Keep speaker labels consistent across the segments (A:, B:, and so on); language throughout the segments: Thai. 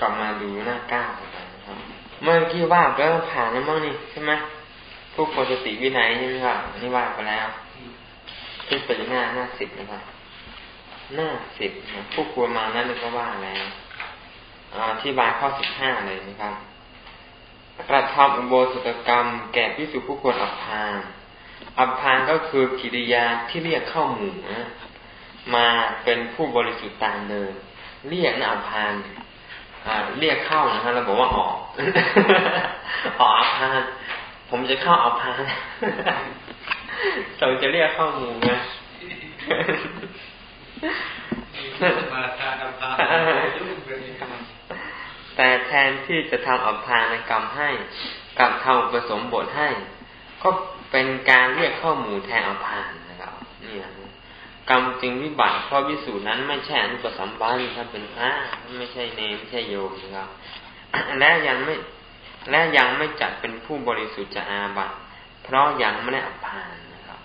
A: กลับมาดูหน้าเก้านะครับเมื่อกี้ว่าไปแล้วผ่านแล้วมั้งนี่ใช่ไหมพวกปกติวินัยใช่ไหมครับนี่ว่าไปแล้วที่ป็นหน้าหน้าสิบนะครับหน้าสิบผู้ควรมานั้นก็ว่าแล้วอธิบายข้อสิบห้าเลยนะครับกระทำอุโบสถกรรม แก่พิสุผู้ควรอับพานอับพานก็คือกิริยาที่เรียกเข้าหมู่นะมาเป็นผู้บริสุทธิ์ตามเดิมเรียกนะอับพาน เรียกเข้านะฮะเราบอกว่าออก ออกอับพานผมจะเข้าอับพานเราจะเรียกเข้าหมูนอับพานแต่แทนที่จะทำอัภานกรรมให้กับทำผสมบทให้ ก็เป็นการเรียกข้อมูลแทนอัภาน กรรมจึงวิบัติเพราะวิสูจนนั้นไม่ใช่อนุปสัมบันครับเป็นพระไม่ใช่เนไม่ใช่โยมนะครับและยังไม่และยังไม่จัดเป็นผู้บริสุทธิ์จะอาบัติเพราะยังไม่ได้อภานนะครับ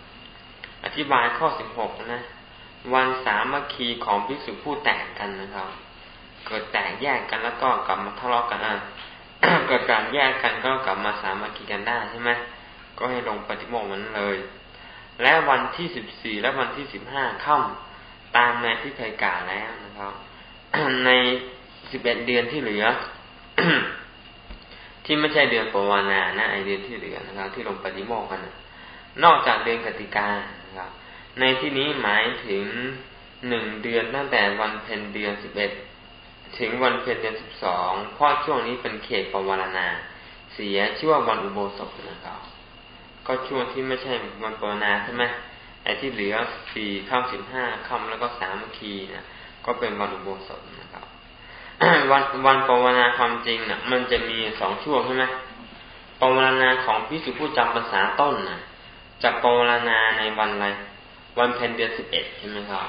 A: อธิบายข้อสิบหกนะ วันสามัคคีของพิสุผู้แตกกันนะครับ เกิดแตกแยกกันแล้วก็กลับมาทะเลาะกันเกิดการแยกกันก็กลับมาสามัคคีกันได้ใช่ไหมก็ให้ลงปฏิโมกข์นั้นเลย และวันที่สิบสี่และวันที่สิบห้าค่ำตามในที่เคยกล่าวแล้วนะครับ ในสิบเอ็ดเดือนที่เหลือ ที่ไม่ใช่เดือนปวานานะไอเดือนที่เหลือนะครับ ที่ลงปฏิโมกข์กันนอกจากเดือนกติกานะครับ ในที่นี้หมายถึงหนึ่งเดือนตั้งแต่วันเพ็ญเดือนสิบเอ็ดถึงวันเพ็ญเดือนสิบสองเพราะช่วงนี้เป็นเขตปวารณา เสียชื่อว่าวันอุโบสถนะครับ ก็ช่วงที่ไม่ใช่วันปวารณาใช่ไหมไอ้ที่เหลือสี่ข้ามสิบห้าคำแล้วก็สามคีนะก็เป็นวันอุโบสถนะครับ วันวันปวารณาความจริงนะ่ะ มันจะมีสองช่วงใช่ไหมปวารณาของพิสุผู้จำภาษาต้นนะจะปวารณาในวันอะไรวันเพ็ญเดือนสิบเอ็ดใช่ไหมครับ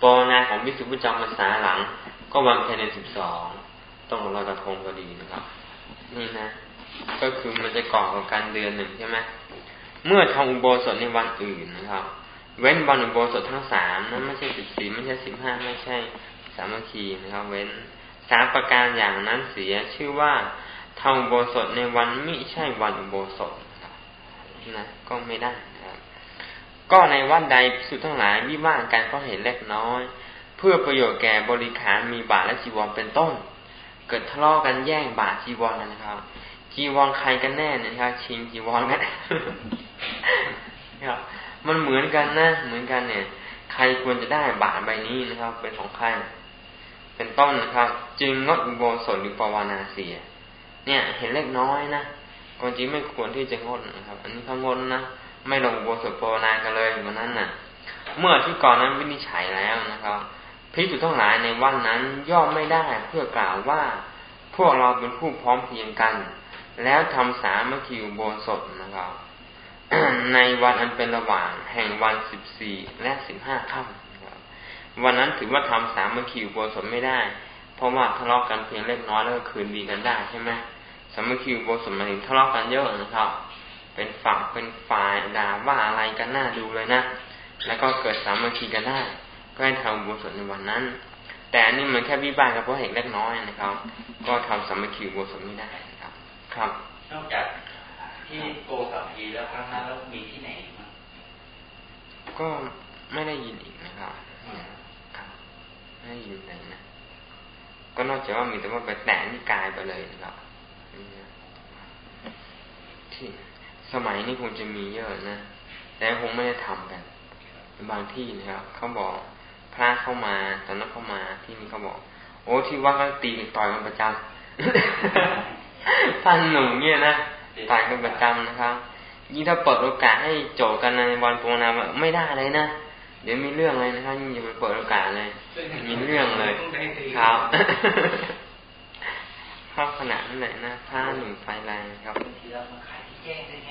A: ปวารณาของพิสุผู้จำภาษาหลัง ก็วันเพ็ญในสิบสองต้องลอยกระทงพอดีนะครับ นี่นะ ก็คือมันจะก่อกับการเดือนหนึ่งใช่ไหมเมื่อทำอุโบสถในวันอื่นนะครับ เว้นวันอุโบสถทั้งสามนั้นไม่ใช่สิบสี่ไม่ใช่สิบห้าไม่ใช่สามัคคีนะครับ เว้นสามประการอย่างนั้นเสียชื่อว่าทำอุโบสถในวันไม่ใช่วันอุโบสถนะครับนะก็ไม่ได้นะครับ ก็ในวันใดสุดทั้งหลายวิวาทกันก็เห็นเล็กน้อย เพื่อประโยชน์แก่บริขารมีบาทและจีวรเป็นต้น เกิดทะเลาะกันแย่งบาทจีวรนะครับ จีวรใครกันแน่เนะครับ ชิงจีวรกันครับ มันเหมือนกันนะ เหมือนกันเนี่ย ใครควรจะได้บาทใบนี้นะครับ เป็นของใครเป็นต้นนะครับ จึงงดอุโบสถหรือปวานาเสีย เนี่ย เห็นเล็กน้อยนะคนจริงไม่ควรที่จะงดนะครับ อันนี้เขางดนะไม่ลงอุโบสถปวานากันเลยวันนั้นนะ่ะ เมื่อที่ก่อนนั้นวินิจฉัยแล้วนะครับพิจุทั้งหลายในวันนั้นย่อมไม่ได้เพื่อกล่าวว่าพวกเราเป็นผู้พร้อมเพียงกัน แล้วทำสามัคคีอุโบสถนะครับ ในวันอันเป็นระหว่างแห่งวันสิบสี่และสิบห้าค่ำวันนั้นถือว่าทำสามัคคีอุโบสถไม่ได้ เพราะว่าทะเลาะกันเพียงเล็กน้อยแล้วก็คืนดีกันได้ใช่ไหมสามัคคีอุโบสถมาถึงทะเลาะกันเยอะนะครับ เป็นฝั่งเป็นฝ่ายด่าว่าอะไรกันหน่าดูเลยนะแล้วก็เกิดสามัคคีกันได้ ก็ให้ทำบุญสดในวันนั้น แต่อันนี้มันแค่วิบากกับเพราะเหตุเล็กน้อยนะครับ ก็ทำสามัคคีบุญสดไม่ได้ ครับครับ
B: นอกจากที่โกกับพีแล้วครั้งนั้นแล้วมีที่ไหนมั้ง
A: ก็ไม่ได้ยินอีกนะครับครับไม่ได้ยินเลยนะก็นอกจากว่ามีแต่ว่าไปแตะนิกายไปเลยนะครับที่สมัยนี้คงจะมีเยอะนะแต่คงไม่ได้ทำกันบางที่นะครับเขาบอกพระเข้ามาตอนนั้นเข้ามาที่นี่เขาบอก โอ้ที่ว่าก็ตีต่อยกันประจำ ท่านหนุ่มเนี่ยนะต่อยกันประจำนะครับ ยิ่งถ้าเปิดโอกาสให้โจกันในวันปวนาไม่ได้เลยนะเดี๋ยวมีเรื่องเลยนะครับยิ่งจะไปเปิดโอกาสเลย มีเรื่องเลยครับข้าขนาดนั้นเลยนะผ้าหนุ่มไฟแรงครับทีเรามาขายที่แจ้งได้ไหม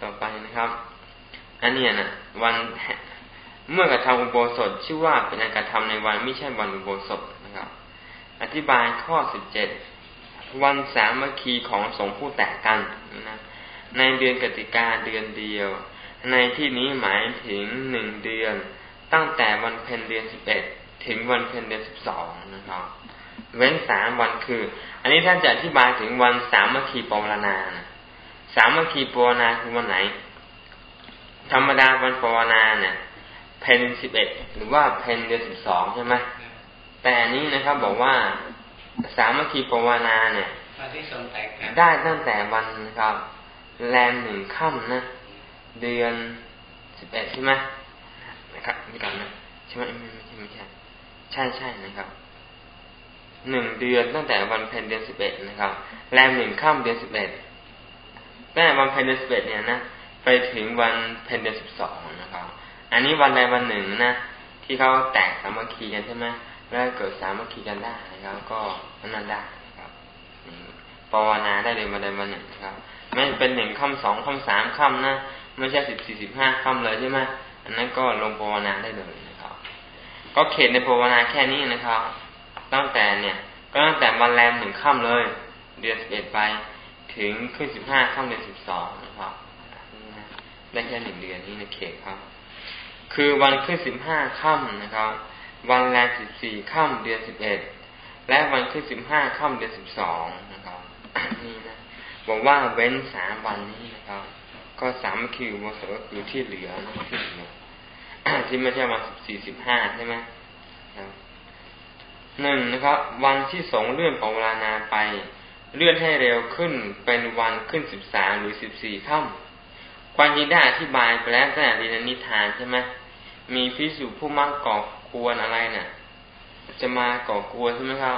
A: ต่อไปนะครับ อันนี้นะวัน เมื่อกระทำอุโบสถชื่อว่าเป็นการกระทำในวันไม่ใช่วันอุโบสถนะครับ อธิบายข้อสิบเจ็ดวันสามัคคีของสงฆ์ผู้แตกกันนะในเดือนกติกาเดือนเดียว ในที่นี้หมายถึงหนึ่งเดือน ตั้งแต่วันเพ็ญเดือนสิบเอ็ดถึงวันเพ็ญเดือนสิบสองนะครับ เว้นสามวันคือ อันนี้ท่านจะอธิบายถึงวันสามัคคีปวารณานะสามัคคีปวารณาคือวันไหน ธรรมดาวันปวารณาเนี่ย เพนสิบเอ็ดหรือว่าเพนเดือนสิบสองใช่ไหมแต่อันนี้นะครับบอกว่าสามัคคีปวารณาเนี่ยได้ตั้งแต่วันครับ แรมหนึ่งค่ำนะ เดือนสิบเอ็ดใช่ไหมนะครับนี่ก่อนนะใช่ไหมไม่ใช่ไม่ใช่ใช่ใช่นะครับหนึ่งเดือนตั้งแต่วันเพ็ญเดือนสิบเอ็ดนะครับ แรมหนึ่งค่ำเดือนสิบเอ็ดตั้งแต่วันเพ็ญเดือนสิบเอ็ดเนี่ยนะไปถึงวันเพ็ญเดือนสิบสองนะครับ อันนี้วันใดวันหนึ่งนะที่เขาแตกสามัคคีกันใช่ไหมแล้วเกิดสามัคคีกันได้นะครับก็นั่นได้ครับภาวนาได้เลยวันใดวันหนึ่งครับ ไม่เป็นหนึ่งค่ำสองค่ำสามค่ำนะไม่ใช่สิบสี่สิบห้าค่ำเลยใช่ไหมอันนั้นก็ลงภาวนาได้เลยนะครับ ก็เขตในภาวนาแค่นี้นะครับ ตั้งแต่เนี่ย ก็ตั้งแต่วันแรมหนึ่งค่ำเลย เดือนสิบเอ็ดไปถึงขึ้นสิบห้าค่ำเดือนสิบสองนะครับได้แค่หนึ่งเดือนนี้ในเขตครับ คือวันขึ้นสิบห้าค่ำนะครับ วันแรมสิบสี่ค่ำเดือนสิบเอ็ดและวันขึ้นสิบห้าค่ำเดือนสิบสองนะครับนี่นะบอกว่าเว้นสามวันนี้นะครับ ก็สามคือวันสก็คือที่เหลือนะที่เหลือที่ไม่ใช่วันสิบสี่สิบห้าใช่ไหมหนึ่งนะครับ วันที่สองเลื่อนปวารณาไป เลื่อนให้เร็วขึ้นเป็นวันขึ้นสิบสามหรือสิบสี่ค่ำความที่ได้อธิบายไปแล้วแต่ดีนนิทานใช่ไหม มีพิสูจผู้มักก่อกวนอะไรเนะ่ยจะมาก่อกวนใช่ไหมครับ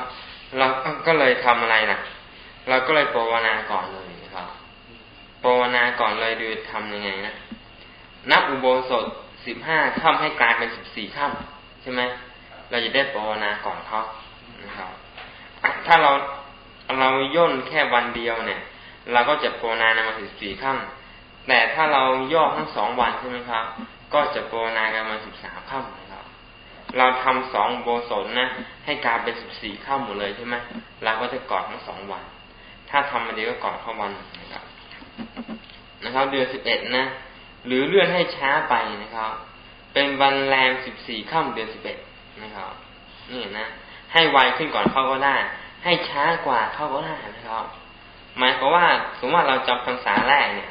A: เราก็เลยทำอะไรนะ่ะ เราก็เลยปวารณาก่อนเลยนะครับปวารณาก่อนเลยดูทำยังไงนะนับอุโบสถสิบห้าค่ำให้กลายเป็นสิบสี่ค่ำใช่ไหมเราจะได้ปวนาก่อนเขานะครับถ้าเราเราย่นแค่วันเดียวเนี่ย เราก็จะปวนาในมาสิบสี่ค่ำแต่ถ้าเราย่อทั้งสองวันใช่ไหมครับ ก็จะปวนากันมาสิบสามค่ำนะครับ เราทำสองโบสถนะ ให้กลายเป็นสิบสี่ค่ำหมดเลยใช่ไหมเราก็จะกอดทั้งสองวัน ถ้าทำมาเดียวก็กอดเข้าวันนะครับ นะครับ เดือนสิบเอ็ดนะ หรือเลื่อนให้ช้าไปนะครับ เป็นวันแรมสิบสี่ค่ำเดือนสิบเอ็ดนะครับ นี่นะ ให้ไวขึ้นก่อนเข้าก็ได้ ให้ช้ากว่าเข้าก็ได้นะครับ หมายความว่าสมมติว่าเราจำพรรษาแรกเนี่ย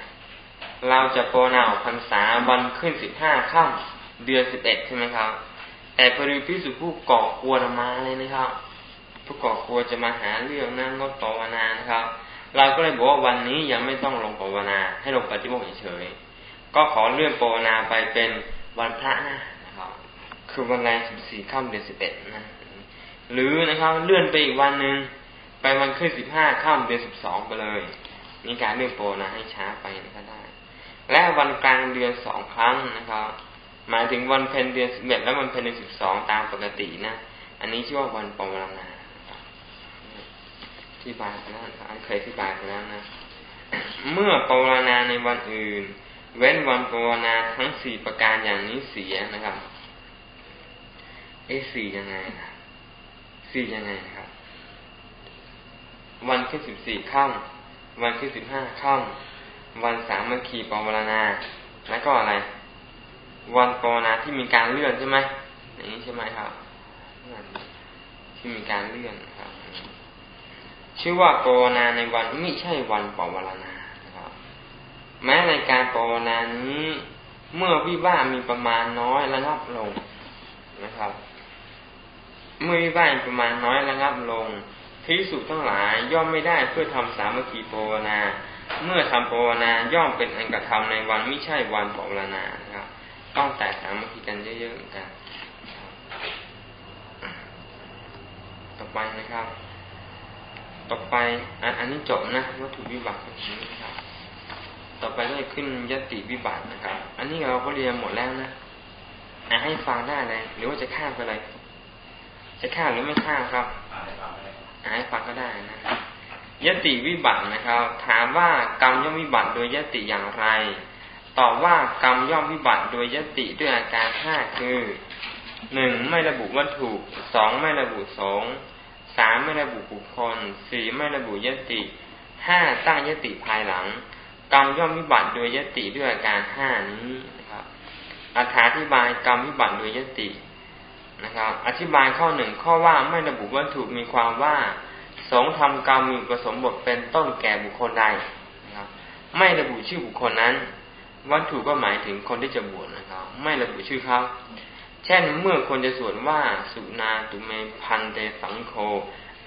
A: เราจะโปรนาออกพรรษาวันขึ้นสิบห้าค่ำเดือนสิบเอ็ดใช่ไหมครับ แต่พอดีพิสุผู้ก่อกลัวมาเลยนะครับ ผู้ก่อกลัวจะมาหาเรื่องนั่งงดภาวนานะครับ เราก็เลยบอกว่าวันนี้ยังไม่ต้องลงภาวนา ให้ลงปฏิโมกข์เฉยๆก็ขอเลื่อนภาวนาไปเป็นวันพระหน้าคือวันแรมสิบสี่ค่ำเดือนสิบเอ็ดนะ หรือนะครับเลื่อนไปอีกวันหนึ่งไปวันขึ้นสิบห้าค่ำเดือนสิบสองไปเลยนี่การเลื่อนโปรนะให้ช้าไปก็ได้ และวันกลางเดือนสองครั้งนะครับ หมายถึงวันเพ็ญเดือนสิบเอ็ดและวันเพ็ญเดือนสิบสองตามปกตินะ อันนี้ชื่อว่าวันปวารณาที่บายไปแล้วนะครับเคยที่บายไปแล้วนะเมื่อปวารณาในวันอื่น เว้นวันปวารณาทั้งสี่ประการอย่างนี้เสียนะครับเอสี่ยังไงนะสี่ยังไงนะครับ วันขึ้นสิบสี่ค่ำวันขึ้นสิบห้าค่ำ วันสามัคคีปวารณา แล้วก็อะไร วันปวารณาที่มีการเลื่อนใช่ไหมอย่างนี้ใช่ไหมครับ ที่มีการเลื่อนครับ ชื่อว่าปวารณาในวันไม่ใช่วันปวารณาครับ แม้ในการปวารณานี้เมื่อวิวามีประมาณน้อยระงับลงนะครับ เมื่อวิบ้ากประมาณน้อยระงับลงพิสุทั้งหลายย่อมไม่ได้เพื่อทำสามัคคีปวนา เมื่อทำโปวนาย่อมเป็นอันกระทำในวันไม่ใช่วันปวนานะครับ ต้องแตกสามัคคีกันเยอะๆเหมือนกันต่อไปนะครับ ต่อไปอันอันนี้จบนะวัตถุวิบัตินี้นะครับ ต่อไปก็จะขึ้นยติวิบัตินะครับ อันนี้เราก็เรียนหมดแล้วนะให้ฟังได้เลยหรือว่าจะข้ามไปเลยจะฆ่าหรือไม่ฆ่าครับอ่านให้ฟังก็ได้นะครับ ยติวิบัตินะครับ ถามว่ากรรมย่อมวิบัติโดยยติอย่างไร ตอบว่ากรรมย่อมวิบัติโดยยติด้วยอาการห้าคือหนึ่งไม่ระบุวัตถุสองไม่ระบุสงสามไม่ระบุบุคคลสี่ไม่ระบุยติห้าตั้งยติภายหลัง กรรมย่อมวิบัติโดยยติด้วยอาการห้านี้นะครับออธิบายกรรมวิบัติโดยยตินะครับ อธิบายข้อหนึ่งข้อว่าไม่ระบุวัตถุมีความว่า สงทำกรรมมีผสมบทเป็นต้นแก่บุคคลใดนะครับ ไม่ระบุชื่อบุคคลนั้น วัตถุก็หมายถึงคนที่จะบวชนะครับ ไม่ระบุชื่อเขาเช่นเมื่อคนจะสวดว่าสุนาตุเมพันเตสังโฆ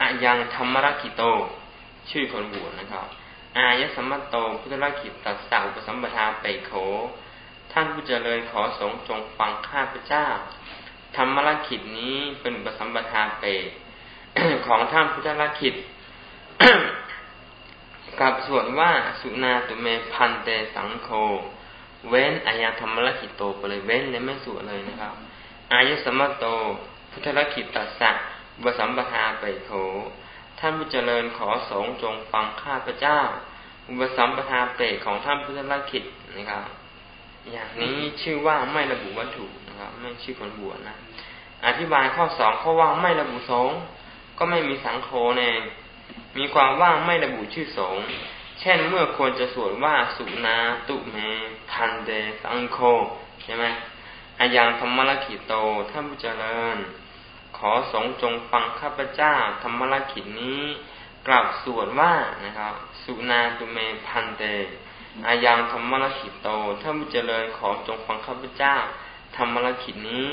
A: อายังธรรมรักิโต ชื่อคนบวชนะครับ อายสมัตโตพุทธรักิตตัสสะอุปสัมปทาเปโข ท่านผู้เจริญขอสงจงฟังข้าพเจ้า ธรรมรักิจนี้เป็นอุปสัมปทาเป ของท่านพุทธรักิจกับสวดว่าสุนาตุเมพันเตสังโฆเว้นอายธรรมรักิโตไปเลยเว้นเลยไม่สวดเลยนะครับ อายสมัตโต พุทธรักิตตัสสะบสัมปทาไปโข ท่านผู้เจริญขอสงจงฟังข้าพเจ้า อุปสัมปทาเปรของท่านพุทธลักขิตนะครับ อย่างนี้ชื่อว่าไม่ระบุวัตถุนะครับ ไม่ชื่อคนบวชนะ อธิบายข้อสองเขาว่าไม่ระบุสง ก็ไม่มีสังโฆเองมีความว่างไม่ระบุชื่อสงเช่นเมื่อควรจะสวดว่าสุนาตุเมพันเดสังโฆใช่ไหมอายังธรรมลกิโตท่านผู้เจริญ ขอสงจงฟังข้าพเจ้าธรรมลกิจนี้กลับสวดว่านะครับ สุนาตุเมพันเตอายังธรรมลกิโตท่านผู้เจริญขอจงฟังข้าพเจ้าธรรมลกิจนี้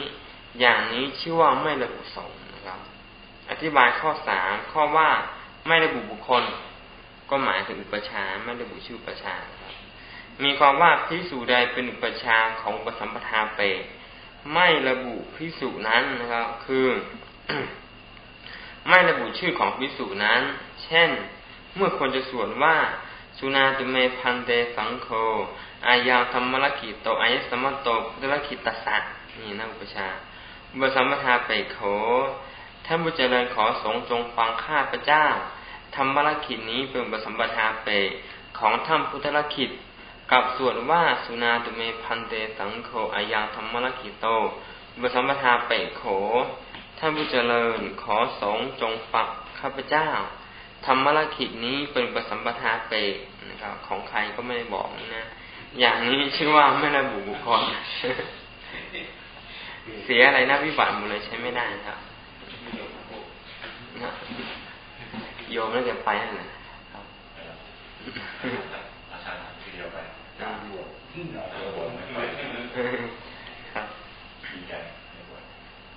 A: อย่างนี้ชื่อว่าไม่ระบุสง อธิบายข้อสามข้อว่าไม่ระบุบุคคล ก็หมายถึงอุปชาไม่ระบุชื่ออุปชาครับ มีความว่าพิสูจใดเป็นอุปชาของอุปสัมปทาเปไม่ระบุพิสุนั้นนะครับคือ ไม่ระบุชื่อของพิสุนั้น เช่น เมื่อคนจะสวดว่าสุนาตุเมพันเตสังโฆอายาธรรมลกิโตอายสมโตพุทธลกิตสัตนี่นะอุปชาอุปสัมปทาเปโข ท่านบุเจริญขอสงจงฟังข้าพระเจ้าธรรมลกิจนี้เป็นอุปสัมปทาเปของท่านพุทธลกิจกับส่วนว่าสุนาตุเมพันเตสังโฆอายังธรรมลกิโตบสัมปทาเปโข ท่านผู้เจริญขอสงจงฝักข้าพเจ้าธรรมลกิจนี้เป็นบสัมปทาเปนะครับของใครก็ไม่ได้บอกนะอย่างนี้ชื่อว่าไม่ระบุบุคคลเสียอะไรนะวิบัติหมดเลยใช้ไม่ได้ครับ โยมน่าจะไปนั่นแหละครับ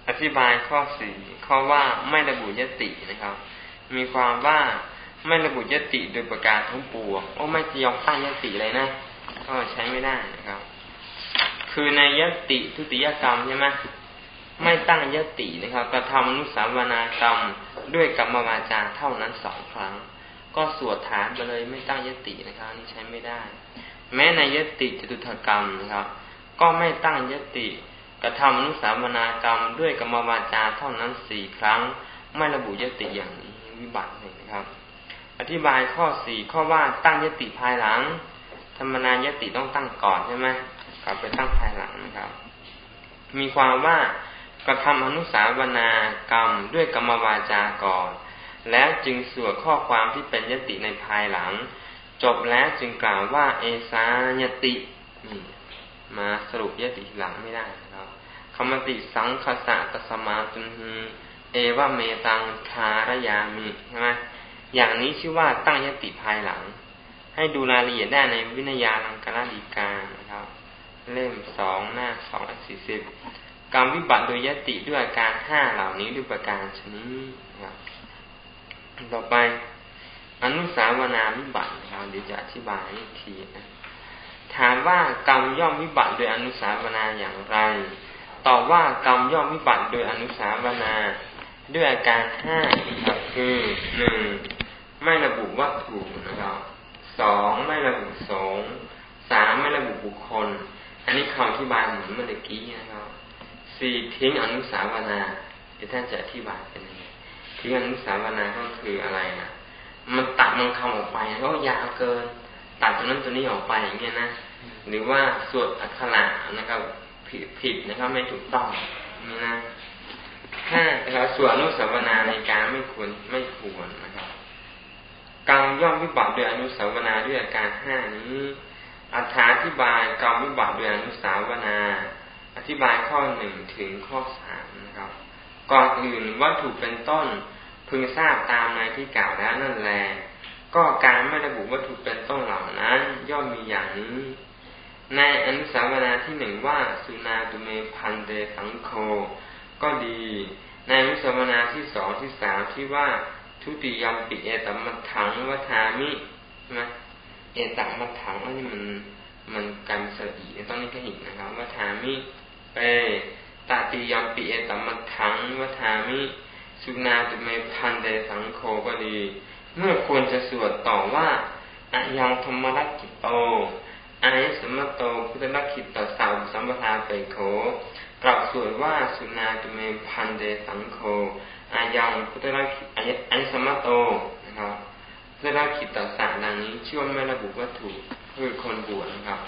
A: อธิบายข้อสี่ข้อว่าไม่ระบุยตินะครับ มีความว่าไม่ระบุยติโดยประการทั้งปวงโอ้ไม่จะยอมตั้งยติเลยนะ ก็ใช้ไม่ได้นะครับ คือในยติทุติยกรรมใช่ไหม ไม่ตั้งยตินะครับกระทำนุสาวนากรรมด้วยกรรมวาจาเท่านั้นสองครั้ง ก็สวดฐานไปเลยไม่ตั้งยตินะครับนี่ใช้ไม่ได้ แม้ในยติจตุถกรรมนะครับ ก็ไม่ตั้งยติกระทำอนุสาวนากรรมด้วยกรรมวาจาเท่านั้นสี่ครั้ง ไม่ระบุยติอย่างนี้วิบัติเลยนะครับ อธิบายข้อสี่ข้อว่าตั้งยติภายหลัง ธรรมนายติต้องตั้งก่อนใช่ไหมกลับไปตั้งภายหลังนะครับ มีความว่า กระทำอนุสาวนา กรรมด้วยกรรมวาจาก่อน แล้วจึงสวดข้อความที่เป็นยติในภายหลัง จบแล้วจึงกล่าวว่า เอสายติมาสรุปยติหลังไม่ได้ครับคำมติสังคสะตสมาตุนีเอวะเมตังคารยามิใช่ไหมอย่างนี้ชื่อว่าตั้งยติภายหลัง ให้ดูรายละเอียดได้ในวินยาลังการดีกานะครับ เล่มสองหน้าสองสี่สิบ กรรมวิบัติโดยยติด้วยอาการห้าเหล่านี้ด้วยประการชนิดครับต่อไป อนุสาวนาวิบัตินะครับเดี๋ยวจะอธิบายอีกทีนะถามว่ากรรมย่อมวิบัติโดยอนุสาวนาอย่างไรตอบว่ากรรมย่อมวิบัติโดยอนุสาวนาด้วยอาการห้าครับคือหนึ่งไม่ระบุวัตถุนะครับสองไม่ระบุสงสามไม่ระบุบุคคล อันนี้คำอธิบายเหมือนเมื่อกี้นะครับ สี่ทิ้งอนุสาวนาเดี๋ยวท่านจะอธิบายเป็นยังไงทิ้งอนุสาวนาก็คืออะไรนะมันตัดมันคำออกไปก็ยาวเกิน ตัดตัวนั้นตัวนี้ออกไปอย่างเงี้ยนะหรือว่าสวดอักขระนะครับผิดผิดนะครับไม่ถูกต้องนี่นะถ้านะครับส่วนอนุสาวนาในการไม่ควรไม่ควรนะครับกรรมย่อมวิบัติโดยอนุสาวนาด้วยอาการห้านี้อธิบายกรรมวิบัติโดยอนุสาวนา อธิบายข้อหนึ่งถึงข้อสามนะครับ ก่อนอื่นวัตถุเป็นต้นพึงทราบตามในที่กล่าวแล้วนั่นแล ก็การไม่ระบุวัตถุเป็นต้นเหล่านั้น ย่อมมีอย่างนี้ ในอนุสาวนาที่หนึ่งว่าสุนาตุเมพันเดสังโค ก็ดี ในอนุสาวนาที่สองที่สามที่ว่าทุติยมปิเอตัมมัถังวัฏามิใช่ไหมเอตัมมัถังอันนี้มันมันการสระอีต้องนี้ก็หินนะครับวัฏามิ เปตาติยมปิเอตัมมัถังวัฏามิ สุนาตุเมพันเดสังโคก็ดี เมื่อควรจะสวดต่อว่าอายังธรรมรักกิโตอายสมโตพุทธลักขิตต่อสาวสัมปทาไปโขกล่าวสวดว่าสุนาตุเมพันเดสังโคอายังพุทธลักขิอายสมโตนะครับพุทธลักขิตต่อสาดังนี้ชื่อว่าไม่ระบุวัตถุคือคนบวชนะครับ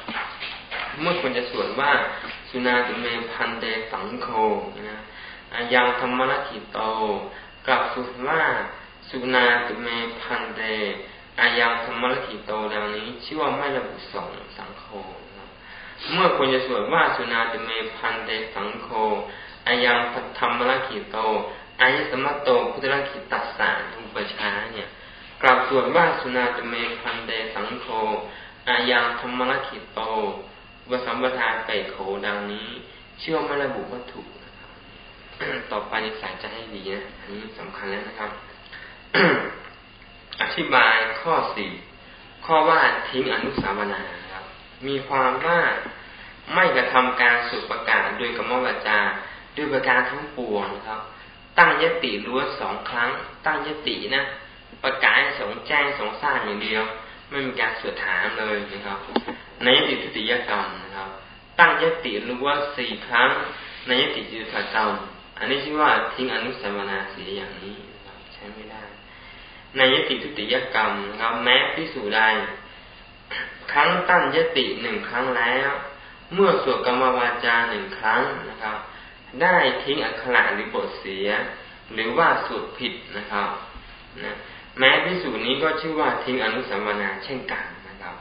A: เมื่อควรจะสวดว่าสุนาตุเมพันเดสังโคนะอายังธรรมรกิโตกลับสุว่าสุนาตุเมพันเดอายังธรรมรกิโตดังนี้ชื่อว่าไม่ระบุสองสังโฆเมื่อควรจะสวดว่าสุนาตุเมพันเดสังโฆอายังธรรมรกิโตอายสมัตโตพุทธรกิตัสสาอุปชาเนี่ยกลับสวดว่าสุนาตุเมพันเดสังโฆอายังธรรมรกิโต วสัมปทาเปโขดังนี้ เชื่อไม่ระบุวัตถุต่อไปในสายจะให้ดีนะอันนี้สำคัญแล้วนะครับ อธิบายข้อสี่ข้อว่าทิ้งอนุสาวนาครับ มีความว่าไม่กระทำการสุประกาศโดยกรรมวาจาด้วยประการทั้งปวงครับ ตั้งยติล้วสองครั้ง ตั้งยตินะประกาศสงแจ้งสงสร้างอย่างเดียว ไม่มีการสวดถามเลยนะครับ ในยติทุติยกรรมนะครับ ตั้งยติล้วนสี่ครั้งในยติจุตกรรม อันนี้ชื่อว่าทิ้งอนุสาวนาเสียอย่างนี้ใช้ไม่ได้ ในยติทุติยกรรมนะครับ แม้พิสูจได้ครั้งตั้งยติหนึ่งครั้งแล้ว เมื่อสวดกรรมวาจาหนึ่งครั้งนะครับ ได้ทิ้งอักขระหรือบทเสีย หรือว่าสวดผิดนะครับนะแม้พิสูจนี้ก็ชื่อว่าทิ้งอนุสาวนาเช่นกันนะครับ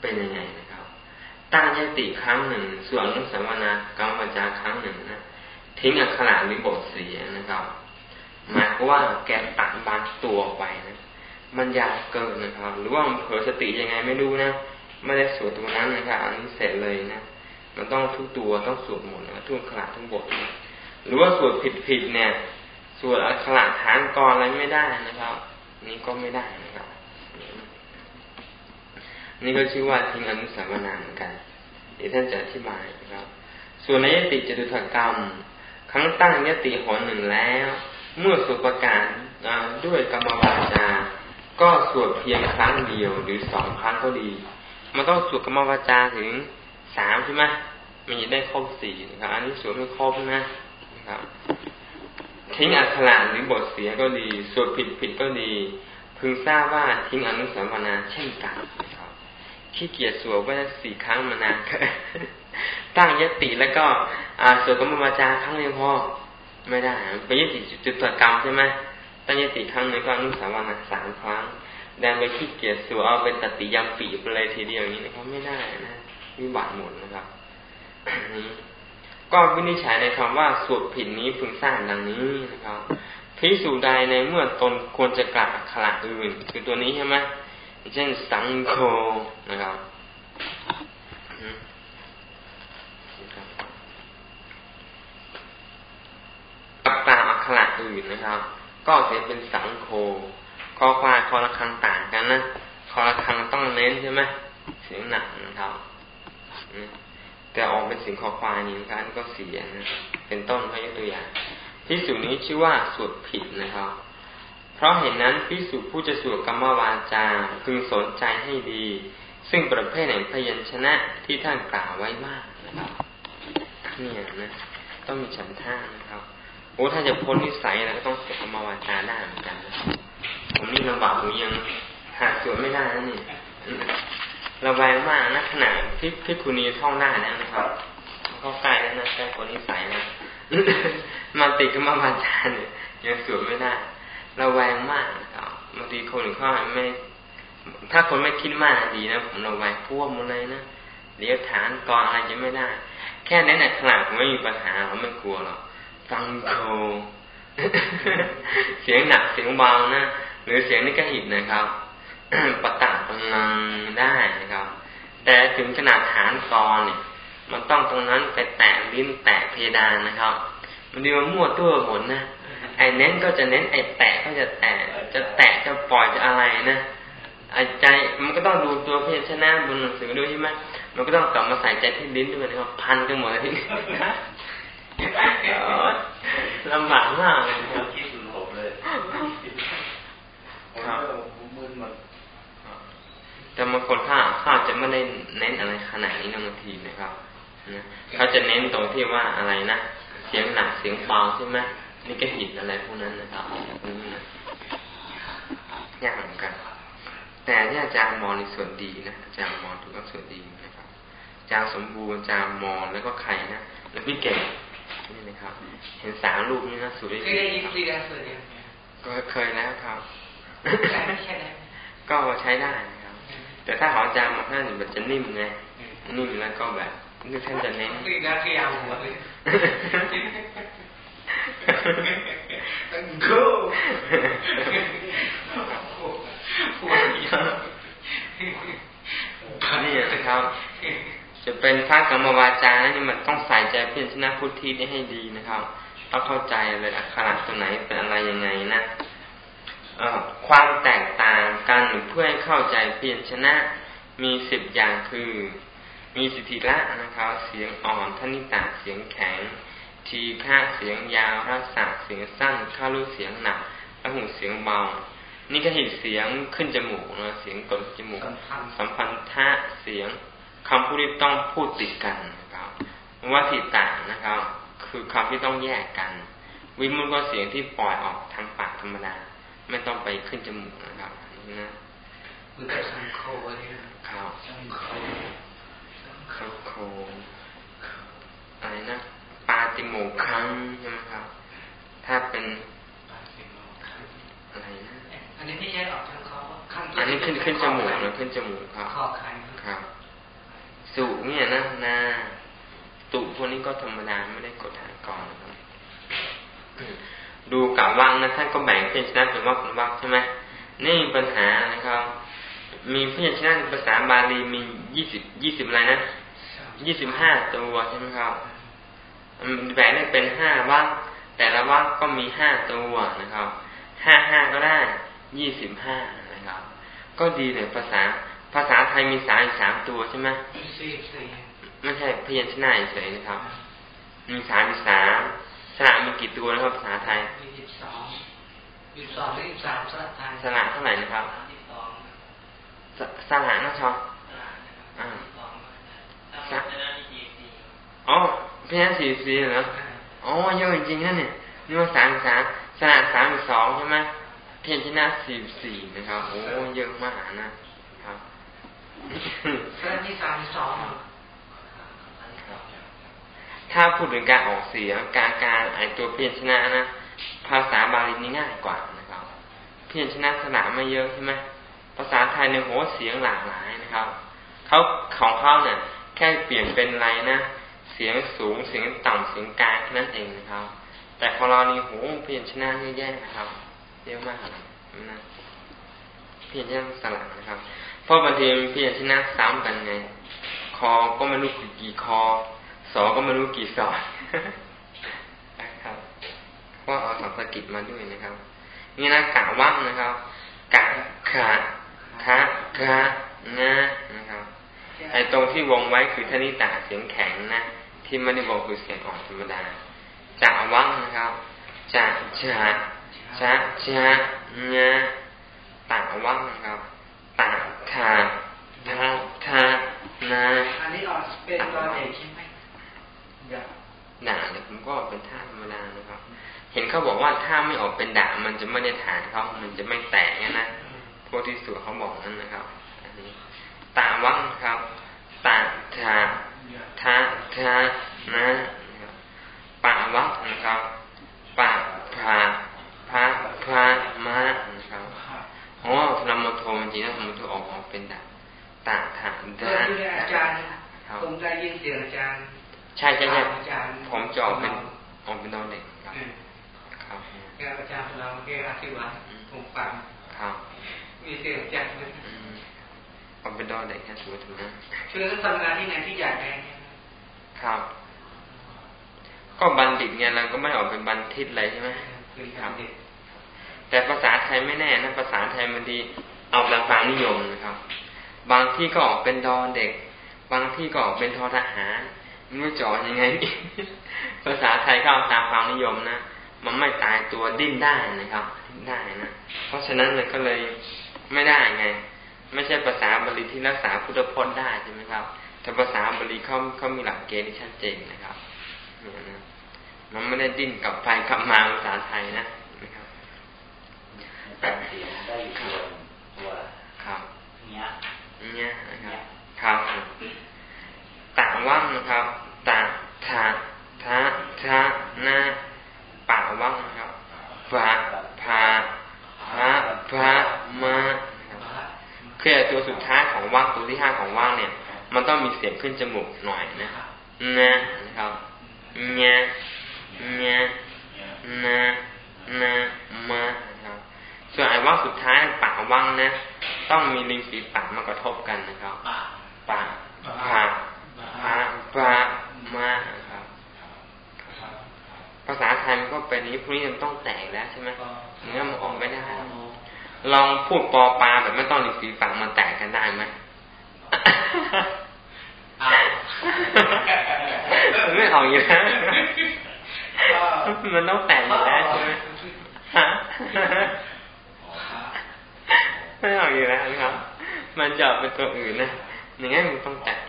A: เป็นยังไงนะครับ ตั้งยติครั้งหนึ่ง ส่วนอนุสาวนากรรมวาจาครั้งหนึ่งนะทิ้งอักขระหรือบทเสียนะครับหมายว่าแกตัดบางตัวไปนะมันยาวเกินนะครับ หรือว่ามันเผลอสติยังไงไม่รู้นะไม่ได้สวดตรงนั้นนะครับอันนี้เสร็จเลยนะมันต้องทุกตัวต้องสวดหมดนะทุกขระทุกบทนะหรือว่าสวดผิดผิดเนี่ยสวดอักขระฐานกรอะไรไม่ได้นะครับ นี่ก็ไม่ได้นะครับ นี่ก็ชื่อว่าทิ้งอนุสาวนาเหมือนกันเดี๋ยวท่านจะอธิบายนะครับ ส่วนในยติจตุถกรรม ครั้งตั้งยติหนหนึ่งแล้ว เมื่อสวดประกาศด้วยกรรมวาจาก็สวดเพียงครั้งเดียวหรือสองครั้งก็ดี มันต้องสวดกรรมวาจาถึงสามใช่ไหมมันจะได้ครบสี่นะครับ อันนี้สวดไม่ครบนะนะครับทิ้งอักขระหรือบทเสียก็ดี สวดผิดผิดก็ดี พึงทราบว่าทิ้งอนุสาวนาเช่นกันครับ ขี้เกียจสวดไว้สี่ครั้งมานานตั้งยติแล้วก็อ่าสวดกรรมวาจาครั้งเดียวพอไม่ได้เป็นยติจุดตรวจกรรมใช่ไหมตั้งยติครั้งนึงก็อนุสาวนาสามครั้งแดนไปขี้เกียจสวดเอาเป็นตติยามปีไปเลยทีเดียวนี้นะครับไม่ได้นะวิบัติหมดนะครับนี้ก็วินิจฉัยในคำว่าสวดผิดนี้พึงสร้างดังนี้นะครับพิสูจใดในเมื่อตนควรจะกล่าวขระอื่น คือตัวนี้ใช่ไหม เช่นสังโฆนะครับกับกล่าอักขระอื่นนะครับ ก็จะเป็นสังโฆคอควายคอระคังต่างกันนะคอระคังต้องเน้นใช่ไหมเสียงหนักนะครับแต่ออกเป็นเสียงคอควายนี่นะครับก็เสียนะเป็นต้นให้ยกตัวอย่างพิสูจนี้ชื่อว่าสวดผิดนะครับ ราะเห็นนั้นพิสูจผู้จะสวดกรรมวาจาพึงสนใจให้ดี ซึ่งประเภทแห่งพยัญชนะที่ท่านกล่าวไว้มากนะครับเนี่ยนะต้องมีฉันท่านะครับโอ้ถ้าจะพ้นนิสัยแล้วก็ต้องสวดกรรมวาจาได้เหมือนกันนะผมนี่ลำบากผมยังหาสวดไม่ได้นะนี่ระแวงมากนะขนาดพิพิคุณีท่องหน้าแล้วนะครับเข้าใกล้แล้วนะใกล้คนนิสัยนะมาติดกับมาบาจาเนี่ยยังสวดไม่ได้ ระแวงมากครับบางทีคนหนึ่งเขาไม่ ถ้าคนไม่คิดมากดีนะผมระแวงพวกหมดเลยนะเดี๋ยวฐานกรอะไรจะไม่ได้ แค่นั้นแหละขนาดไม่มีปัญหาเราไม่กลัวหรอกฟังโคเสียงหนักเสียงเบานะหรือเสียงนี่ก็หิดนะครับประตะปังังได้นะครับ แต่ถึงขนาดฐานกรเนี่ย มันต้องตรงนั้นไปแตะลิ้นแตะเพดานนะครับ มันดีมันมั่วตัวหมดนะ ไอ้เน้นก็จะเน้นไอ้แตะก็จะแตะจะแตะจะปล่อยจะอะไรนะไอ้ใจมันก็ต้องดูตัวเพศชนะบนหนังสือด้วยใช่ไหมมันก็ต้องกลับมาใส่ใจที่ลิ้นด้วยนะครับพันกันหมดเลยที่ลำบากมากเลยครับ
B: คิดสุดหลบเลย
A: ครับแต่บางคนข้าข้าจะไม่ได้เน้นอะไรขนาดนี้นะบางทีนะครับนะเขาจะเน้นตรงที่ว่าอะไรนะเสียงหนักเสียงเบาใช่ไหม นี่ก็หิดอะไรพวกนั้นนะครับนี่นะยากเหมือนกัน แต่ที่อาจารย์มองในส่วนดีนะอาจารย์มองถือว่าส่วนดีนะครับอาจารย์สมบูรณ์อาจารย์มองแล้วก็ใครนะแล้วพี่เก่งนี่นะครับ เห็นสามรูปนี่นะสุด
C: เลยเคยได้ยินดีกันสุดยัง
A: ก็เคยแล้วครับ
C: ใช่ได้
A: ก็ใช้ได้นะครับ แต่ถ้าเขาจามมาห้าหนึ่งมันจะนิ่มไงนิ่มแล้วก็แบบนี่ท่านจะเน้น
C: ตีแล้วขยาวหัวเลย กู
A: นี่นะครับ จะเป็นพระกรรมวาจานี่มันต้องใส่ใจเพียรชนะพุทธิได้ให้ดีนะครับต้องเข้าใจเลยอักขระตัวไหนเป็นอะไรยังไงนะความแตกต่างกันเพื่อให้เข้าใจเพียรชนะมีสิบอย่างคือ มีสิทธิละนะครับ เสียงอ่อนทนิตาเสียงแข็ง ทีฆาเสียงยาวรักษาเสียงสั้นข้ารู้เสียงหนักและหูเสียงเบา นี่ก็เห็นเสียงขึ้นจมูกนะเสียงกดจมูก สัมพันธะเสียงคำพูดที่ต้องพูดติดกันนะครับวัตถิตานะครับ คือคำที่ต้องแยกกัน วิมุตก็เสียงที่ปล่อยออกทางปากธรรมดา ไม่ต้องไปขึ้นจมูกนะครับนี่นะ
C: คือแต่สังโคเนี่ย
A: ครับสังโคสังโคอะไรนะปา ติโมครั้งใช่ไหมครับ ถ้าเป็นอะไรนะ
C: อันนี้ไม่ใช่ออกทางคอ
A: อันนี้ขึ้นขึ้นจมูกนะขึ้นจมูกครับ
C: คอคัน
A: ครับสุเนี่ยนะนาตุพวกนี้ก็ธรรมดาไม่ได้กดหางก่อนนะครับดูกับวังนะท่านก็แบ่งเพียรชนะเป็นวักเป็นวักใช่ไหมนี่ปัญหานะครับ มีเพียรชนะภาษาบาลีมียี่สิบยี่สิบอะไรนะยี่สิบห้าตัวใช่ไหมครับ แบ่งได้เป็นห้าวักแต่ละวักก็มีห้าตัวนะครับห้าห้าก็ได้ยี่สิบห้านะครับ ก็ดีเลยภาษาภาษาไทยมีสายสามตัวใช่ไหมไม่ใช่พยัญชนะเฉยนะครับ มีสามมีสามสระมีกี่ตัวนะครับภาษาไทย
C: มีสิบสองสิบสองหรือสิบสามสระไทย
A: สระเท่าไหร่นะครับสระนะชออ่าสระอ๋อ พยัญชนะสี่สี่เหรออ๋อเยอะจริงๆนะเนี่ยนี่ว่าสามสามสระสามสองใช่ไหมพยัญชนะสี่สี่นะครับ โอ้เยอะมากนะครับ
C: เรื่องที่สามสอง
A: ถ้าพูดถึงการออกเสียงการการไอตัวเพียรชนะนะ ภาษาบาลีนี่ง่ายกว่านะครับ เพียรชนะสนาไม่เยอะใช่ไหมภาษาไทยเนี่ยโหเสียงหลากหลายนะครับเขาของเขาเนี่ยแค่เปลี่ยนเป็นอะไรนะ เสียงสูงเสียงต่ำเสียงกลางแค่นั้นเองนะครับ แต่ของเรานี่โหเพียรชนะเยอะแยะนะครับเยอะมากนะเพียรชนะสลักนะครับ เพราะบางทีพี่ชนะซ้ำกันไงคอก็ไม่รู้กี่คอสอก็ไม่รู้กี่สอนะครับเพราะเอาสังสกิจมาด้วยนะครับนี่นะกะวังนะครับกะขาคะคะงะนะครับไอ้ตรงที่วงไว้คือทนิตาเสียงแข็งนะ ที่ไม่ได้วงคือเสียงอ่อนธรรมดาจะวังนะครับจะจะจะจะงะตาวังนะครับตาทาทาทานา
C: อันนี้ออกเป็นตอนเอกใช่ไหม
A: ด่าเนี่ยผมก็เป็นท่าธรรมดานะครับ เห็นเขาบอกว่าถ้าไม่ออกเป็นด่ามันจะไม่ได้ฐานเขามันจะไม่แตกนะพวกที่สุเขาบอกนั่นนะครับ อันนี้ตาวังครับตาทา ทาทานะปาวักนะครับปาพาพาพามานะครับอ๋อธรรมโทจริงๆนะธรรมโทออกออกเป็นดาตาถาน
C: ดาอาจารย์ผมได้ยินเสียงอาจารย์
A: ใช่ใช่ใช่
C: อาจารย์
A: ผมจะออกเป็นออกเป็นดอเด็กครับ
C: เออ
A: ครับ
C: แกอาจารย์เราแกอธิบายผมฟัง
A: ครับ
C: มีเสียงจากเลย
A: อื มออกเป็นดอเด็กนะถือว่าถูกนะ
C: ช่วยทำงานที่ไหนที่อยากแดงเนี่ย
A: ครับ ก็บัณฑิตไงเราก็ไม่ได้ออกเป็นบัณฑิตอะไรใช่ไหม
C: คือทำเด็ก
A: แต่ภาษาไทยไม่แน่นะภาษาไทยมันดีเอาตามความนิยมนะครับ บางที่ก็ออกเป็นดอเด็ก บางที่ก็ออกเป็นทอทหารไม่รู้จะออกยังไง ภาษาไทยก็เอาตามความนิยมนะมันไม่ตายตัวดิ้นได้นะครับดิ้นได้นะ เพราะฉะนั้นเลยก็เลยไม่ได้ไง ไม่ใช่ภาษาบาลีที่รักษาพุทธพจน์ได้ใช่ไหมครับ แต่ภาษาบาลีเขาเขามีหลักเกณฑ์ที่ชัดเจนนะครับเนี่ยนะมันไม่ได้ดิ้นกลับไปกลับมาภาษาไทยนะนะครับ
B: จำเสียงได้อยู่ตัวตัว
A: ครับ
B: เนี้ย
A: เนี่ยนะครับครับตะว่างนะครับตะทะทะทะนะป่าว่างนะครับปะพาพระพระมานะครับ คือตัวสุดท้ายของว่างตัวที่ห้าของว่างเนี่ย มันต้องมีเสียงขึ้นจมูกหน่อยนะครับนะนะครับเนี่ยเนี่ยนะนะมานะครับส่วนไอ้ว่างสุดท้ายป่าว่างนะ ต้องมีริมฝีปากมากระทบกันนะครับ
C: ปะ
A: ปากปากปากปากมานะครับภาษาไทยมันก็เป็นนี้พวกนี้มันต้องแตกแล้วใช่ไหมเนื้อมันออกไม่ได้ ลองพูดปอปลาแบบไม่ต้องริมฝีปากมาแตกกันได้ไหม
C: อ้าว
A: มันไม่ออกอยู่แล้วมันต้องแตกอยู่แล้วใช่ไหมฮะไม่ออกอยู่แล้วครับ มันจะออกเป็นตัวอื่นนะอย่างงั้นมันต้องแตก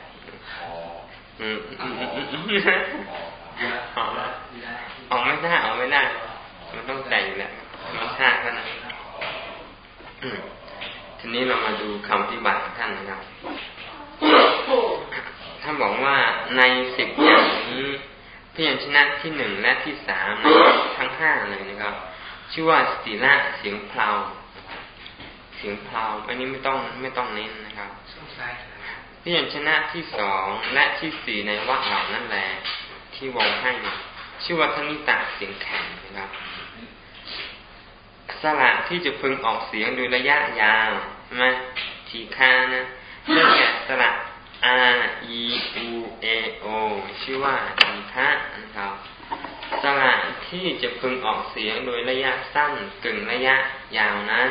A: อืมอืมอืมอืมอืมออกออกไม่ได้ออกไม่ได้ มันต้องแตกอยู่แล้วมันชาติขนาดอืม ทีนี้เรามาดูคำอธิบายของท่านนะครับท่านบอกว่าในสิบอย่างนี้พยัญชนะที่หนึ่งและที่สามทั้งห้าเลยนะครับ ชื่อว่าสติละเสียงเพลาเสียงเพลาอันนี้ไม่ต้องไม่ต้องเน้นนะครับ
C: สงสัย
A: พยัญชนะที่สองและที่สี่ในวรรคเหล่านั้นแหละที่วงให้ชื่อว่าธนิตะเสียงแข็งนะครับ สระที่จะพึงออกเสียงโดยระยะยาวใช่ไหมทีคานะเรื่องแก่สระ R E U A O ชื่อว่าทีฆะนะครับสระที่จะพึงออกเสียงโดยระยะสั้นกึ่งระยะยาวนั้น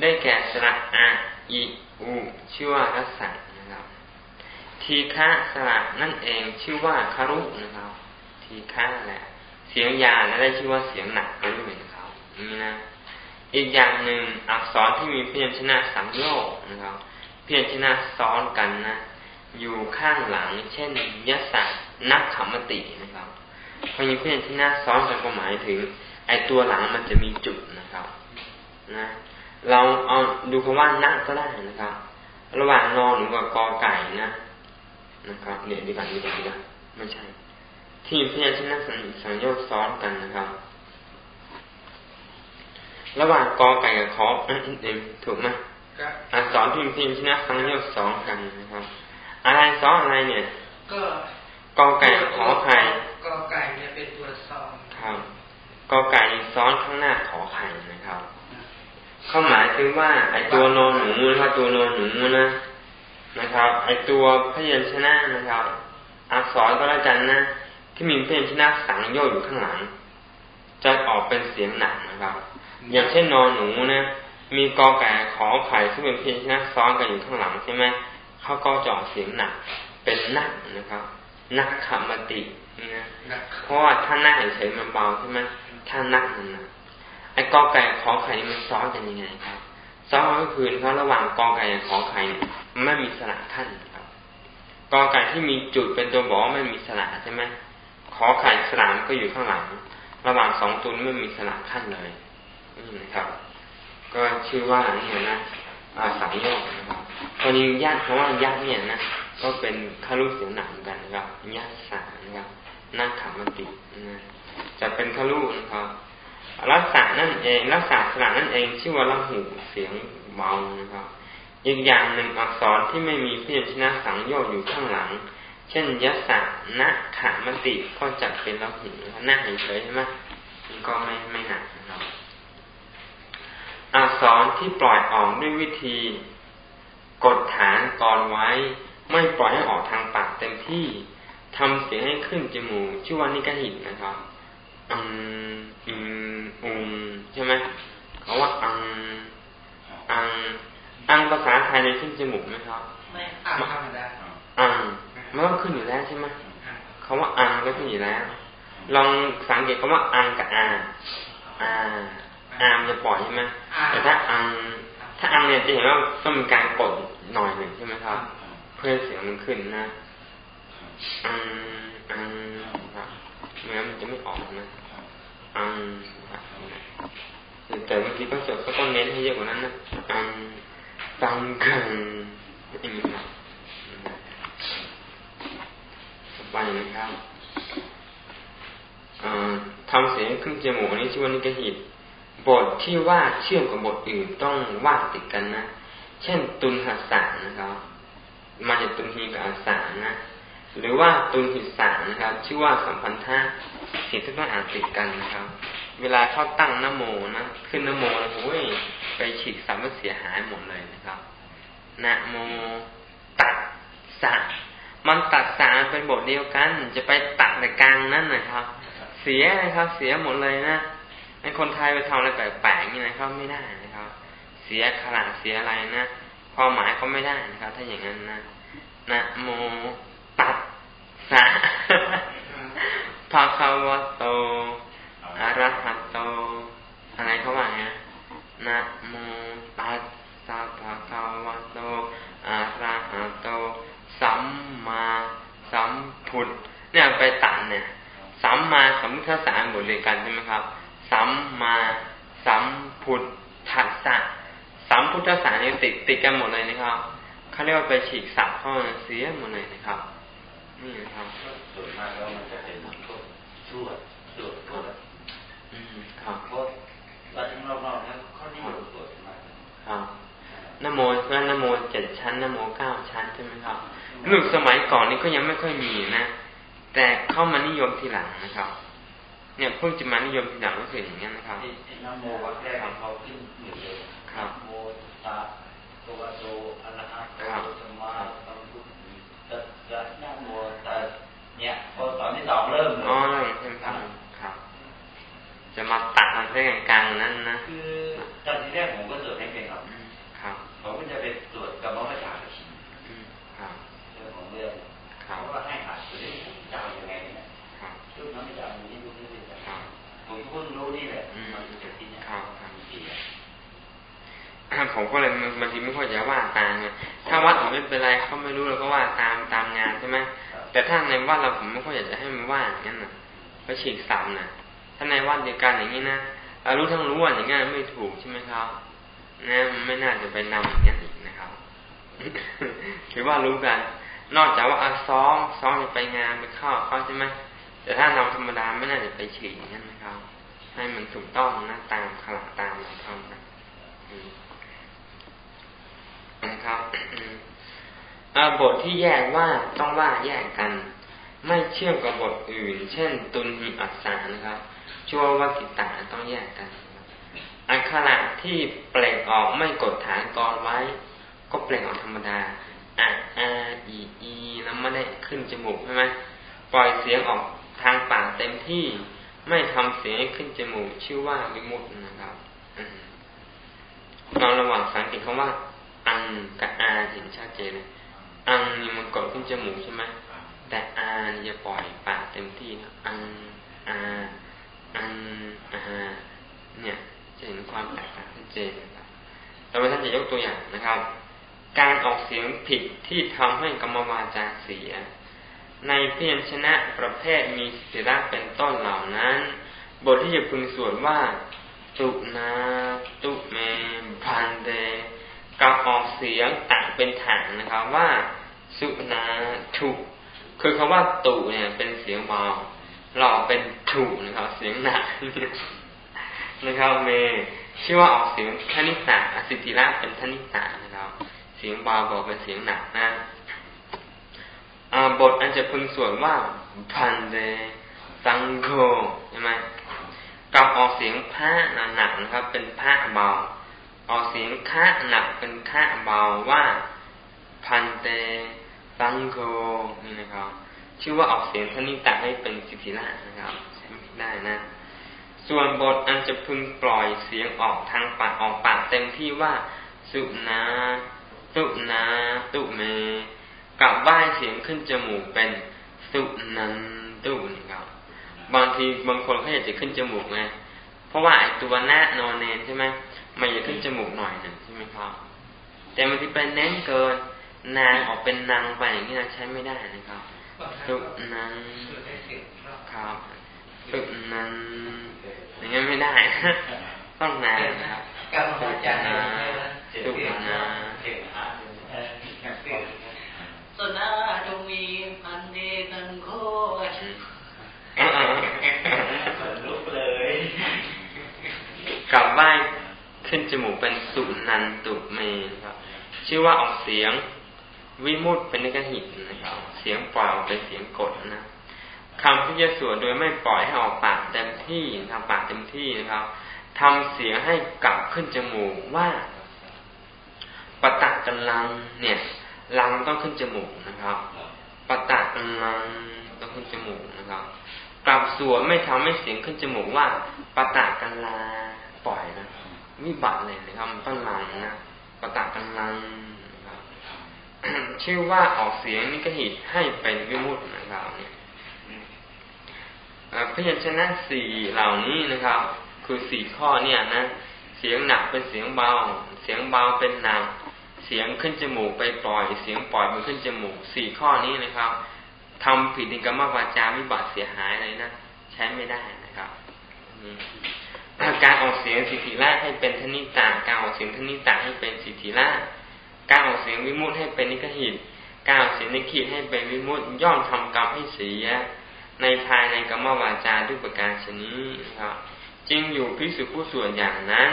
A: ได้แก่สระ R E U ชื่อว่ารัศนะครับทีฆะสระนั่นเองชื่อว่าคารุนะครับทีฆะแหละเสียงยาวและได้ชื่อว่าเสียงหนักไปด้วยนะครับนี่นะ อีกอย่างหนึ่งอักษรที่มีพยัญชนะสังโยกนะครับพยัญชนะซ้อนกันนะอยู่ข้างหลัง เช่นยศนักขมตินะครับพอมีพยัญชนะซ้อนกันก็หมายถึง ไอตัวหลังมันจะมีจุดนะครับนะเราเอาดูคำว่านักก็ได้นะครับ ระหว่างนอนหรือกับกอไก่นะนะครับเนี่ยดีกว่าดีกว่าดีกว่าไม่ใช่ ที่พยัญชนะสังโยกซ้อนกันนะครับ ระหว่างกอไก่กับขอเอ็มถูกไหม
C: ครับ
A: อักษรพิมพ์พิมพ์ชนะสังโยกสองกันนะครับ อะไรซ้อนอะไรเนี่ย
C: ก็
A: กอไก่กับขอไข่
C: กอไก่เนี่ยเป็นตัวสอง
A: ครับกอไก่ซ้อนข้างหน้าขอไข่นะครับเข้าหมายถึงว่าไอตัวนอนหนูนะครับตัวนอนหนูนะนะครับ ไอตัวพยัญชนะนะครับ อักษรก็แล้วกันนะที่มีพยัญชนะสังโยกอยู่ข้างหลัง จะออกเป็นเสียงหนักนะครับ อย่างเช่นนอนหนูนะมีกอไก่ขอไข่ซึ่งเป็นพยัญชนะซ้อนกันอยู่ข้างหลังใช่ไหมเขาก็จะออกเสียงหนัก เป็นนักนะครับนักขมตินะ
C: นะ
A: เพราะว่าถ้าหน้าเฉยๆมันเบาใช่ไหมถ้านักมันหนะไอ้กอไก่กับขอไข่นี่มันซ้อนกันยังไงครับซ้อนก็คือเพราะระหว่างกอไก่กับขอไข่เนี่ยมันไม่มีสระขั้นครับกอไก่ที่มีจุดเป็นตัวบอกว่าไม่มีสระใช่ไหมขอไข่สระมันก็อยู่ข้างหลัง ระหว่างสองตัวนี้ไม่มีสระขั้นเลยนี่นะ ครับ ก็ชื่อว่าเนี่ยนะอาสังโยกนะครับตอนนี้ญาติคำว่าญาติเนี่ยนะก็เป็นคารุเสียงหนักเหมือนกันนะครับญาติสานะครับนาขามตินะจะเป็นคารุนะครับรักษานั่นเองรักษาสระนั่นเองชื่อว่าละหูเสียงเบานะครับอีกอย่างหนึ่งอักษรที่ไม่มีพยัญชนะสังโยกอยู่ข้างหลัง เช่นยศะนะขามติก็จะเป็นเราหินนั่งเฉยใช่ไหมก็ไม่ไม่หนักนะ อักษรที่ปล่อยออกด้วยวิธี กดฐานกรไว้ ไม่ปล่อยให้ออกทางปากเต็มที่ทำเสียงให้ขึ้นจมูกชื่อว่านิกหิตนะครับอังอิงอุงใช่ไหมเขาว่าอังอังอังภาษาไทยในขึ้นจมูกไหมครับ
C: ไม่อังธรรมดา
A: อังมันก็ขึ้นอยู่แล้วใช่ไหมเขาว่าอังก็ขึ้นอยู่แล้ว ลองสังเกตคำว่าอังกับอาอา อามจะปล่อยใช่ไหมแต่ถ้าอังถ้าอังเนี่ยจะเห็นว่าต้องมีการกดหน่อยหนึ่งใช่ไหมครับ เพื่อเสียงมันขึ้นนะอังอังครับไม่งั้นมันจะไม่ออกนะอังแต่บางทีก็จดก็ต้องเน้นให้เยอะกว่านั้นนะอังตังกังอย่างนี้นะไปนะครับทำเสียงขึ้นจมูกอันนี้ชื่อว่านิกหิต บทที่ว่าเชื่อมกับบทอื่นต้องว่าติดกันนะ เช่น ตุนหัสสานะครับ มาจากตุนฮีกับอาสานะ หรือว่าตุนหิสานะครับ ชื่อว่าสัมพันธะสิ่งที่ต้องอ่านติดกันนะครับ เวลาเข้าตั้งนโมนะ ขึ้นนโมแล้วโอ้ยไปฉีกสามเสียหายหมดเลยนะครับนะโมตัดสะมันตัดสาเป็นบทเดียวกัน จะไปตัดในกลางนั้นนะครับ เสียนะครับ เสียหมดเลยนะ ในคนไทยไปทำอะไรแปลกๆนี่นะครับไม่ได้นะครับ เสียขลาดเสียอะไรนะความหมายก็ไม่ได้นะครับ ถ้าอย่างนั้นนะนะโมตัดสะภาคาวะโตอะระหะโต อะไรเขาว่าไงนะโมตัสสะภาคาวะโตอะระหะโต สัมมาสัมพุทธเนี่ยไปตัดเนี่ย สัมมาสัมพุทธสารบทเรียนกันใช่ไหมครับ สัมมาสัมพุทธัสสะสัมพุทธสารนี่ติดติดกันหมดเลยนะครับเขาเรียกว่าไปฉีกสับเข้าเสียหมดเลยนะครับนี่นะครับ
B: ส่วนมากแล้วมันจะเป็นพวกชั่วชั่วชั่วอืมครับเพราะเราทั้งรอบๆนั้นข้อนี้เราตรวจมากครับ
A: นโมนั่นนโมเจ็ดชั้นนโมเก้าชั้นใช่ไหมครับลูกสมัยก่อนนี้ก็ยังไม่ค่อยมีนะ แต่เข้ามานิยมทีหลังนะครับ เนี่ยเพิ่งจะมานิยมทีหลังก็คืออย่างนี้นะครับ
B: นโมวัดแรกของเขาขึ้นหนึ่งเลยครับโมตาตัวโตอรหัตโตสมาสัมพุทธัสสะนโมตัสเนี่ยพอตอนที่สองเริ่ม
A: อ๋อเริ่มใช่ไหมครับครับ จะมาตัดมาเส้นกลางนั้นนะ
B: คือตอนที่แรกผมก็สวดให้เป็นครับ ครับผมก็จะไปสวดกับมรรคจารย์เรื่องเขาก็ให้หัดตัวนี้จะเอายังไงเนี่ยชุดนั้นจะเอาอย่างนี้ดูนี่จะผมเพิ่งรู้นี่แหละมันจะที่เนี่ย
A: ผมก็เลยบางทีไม่ค่อยจะว่าตามไงถ้าวัดผมไม่เป็นไรเขาไม่รู้เราก็ว่าตามตามงานใช่ไหมแต่ถ้าในวัดเราผมไม่ค่อยอยากจะให้มันว่าอย่างนั้นนะก็ฉีกสัมนะถ้าในวัดเดียวกันอย่างนี้นะรู้ทั้งรู้ว่าอย่างนี้ไม่ถูกใช่ไหมครับนะไม่น่าจะไปนำอย่างนี้อีกนะครับถือว่ารู้กัน นอกจากว่าอาซ้อมซ้อมจะไปงานไปเข้าเขาใช่ไหมแต่ถ้าเราธรรมดาไม่น่าจะไปฉีกนั่นนะครับ ให้มันถูกต้องนะตามขลักตามเราทำนะ นะครับบทที่แยกว่าต้องว่าแยกกัน ไม่เชื่อมกับบทอื่น เช่น ตุนหิอักษานะครับชั่ววกิตาต้องแยกกันอักขระที่เปล่งออกไม่กดฐานกรไว้ ก็เปล่งออกธรรมดาอะอาอีอีแล้วไม่ได้ขึ้นจมูกใช่ไหมปล่อยเสียงออกทางปากเต็มที่ไม่ทำเสียงให้ขึ้นจมูกชื่อว่าวิมุตนะครับเราระหว่างสังเกตคำว่า อังกับอาเห็นชัดเจนเลยอังนี่มันกดขึ้นจมูกใช่ไหมแต่อานี่จะปล่อยปากเต็มที่นะอังอาอังอาเนี่ยจะเห็นความแตกต่างชัดเจนนะครับต่อไปท่านจะยกตัวอย่างนะครับ การออกเสียงผิดที่ทำให้กรรมวาจาเสีย ในเพียรชนะประเภทมีสิระเป็นต้นเหล่านั้น บทที่จะพึงสวดว่า ตุนา ตุเมพันเด กับออกเสียงต่างเป็นฐานนะครับ ว่า สุนาถุคือคำว่าตุเนี่ยเป็นเสียงเบาหล่อเป็นถุนะครับ เสียงหนักนะครับเมชื่อว่าออกเสียงทนิสาสิทธิระเป็นทนิสานะครับ เสียงเบาบอกเป็นเสียงหนักนะบทอันจะพึงสวดว่าพันเดสังโฆใช่ไหมกับออกเสียงพระหนักนะครับ เป็นพระเบา ออกเสียงคะหนักเป็นคะเบาว่าพันเตสังโฆนี่นะครับ ชื่อว่าออกเสียงท่านี้แต่ให้เป็นสิทธิละนะครับใช้ไม่ได้นะ ส่วนบทอันจะพึงปล่อยเสียงออกทางปากออกปากเต็มที่ว่า สุนาสุนาตุเมกลับว่ายเสียงขึ้นจมูกเป็นสุนันตุนี่ครับบางทีบางคนเขาอยากจะขึ้นจมูกไงเพราะว่าไอตัวหน้านอนเนนใช่ไหม มันอยากขึ้นจมูกหน่อยหนึ่งใช่ไหมครับ แต่บางทีเป็นเน้นเกิน นางออกเป็นนางไปอย่างนี้เราใช้ไม่ได้นะครับสุนันครับสุนันอย่างนี้ไม่ได้ต้องนานนะครับสุนาสุนา
C: สนาจงมีพันเดกันโค
B: ลุกเลย
A: กลับไหว้ ขึ้นจมูกเป็นสุนันตุเมครับ ชื่อว่าออกเสียงวิมุตเป็นนิกหิตนะครับ เสียงเปล่อยออกเป็นเสียงกดนะคำที่จะสวดโดยไม่ปล่อยให้ออกปากเต็มที่ทำปากเต็มที่นะครับทำเสียงให้กลับขึ้นจมูกว่าปะตักกันลังเนี่ยลังต้องขึ้นจมูกนะครับปะตักกันลังต้องขึ้นจมูกนะครับ กลับสวดไม่ทำให้เสียงขึ้นจมูกว่าปะตะกันลาปล่อยนะ วิบัติเลยนะครับต้องลังนะประตะกันลังนะครับชื่อว่าออกเสียงนิกหิตให้เป็นวิมุตต์นะครับเนี่ยพยัญชนะสี่เหล่านี้นะครับ คือสี่ข้อเนี่ยนะ เสียงหนักเป็นเสียงเบา เสียงเบาเป็นหนัก เสียงขึ้นจมูกไปปล่อย เสียงปล่อยไปขึ้นจมูกสี่ข้อนี้นะครับทำผิดในกรรมวาจาวิบัติเสียหายเลยนะใช้ไม่ได้นะครับ การออกเสียงสิทธิละให้เป็นทนิตาการออกเสียงทนิตาให้เป็นสิทธิละการออกเสียงวิมุตให้เป็นนิกหิตการออกเสียงนิคิตให้เป็นวิมุตย่อมทำกรรมให้เสีย ในภายในกรรมวาจาด้วยประการชนี้นะครับจึงอยู่พิสุผู้ส่วนอย่างนั้น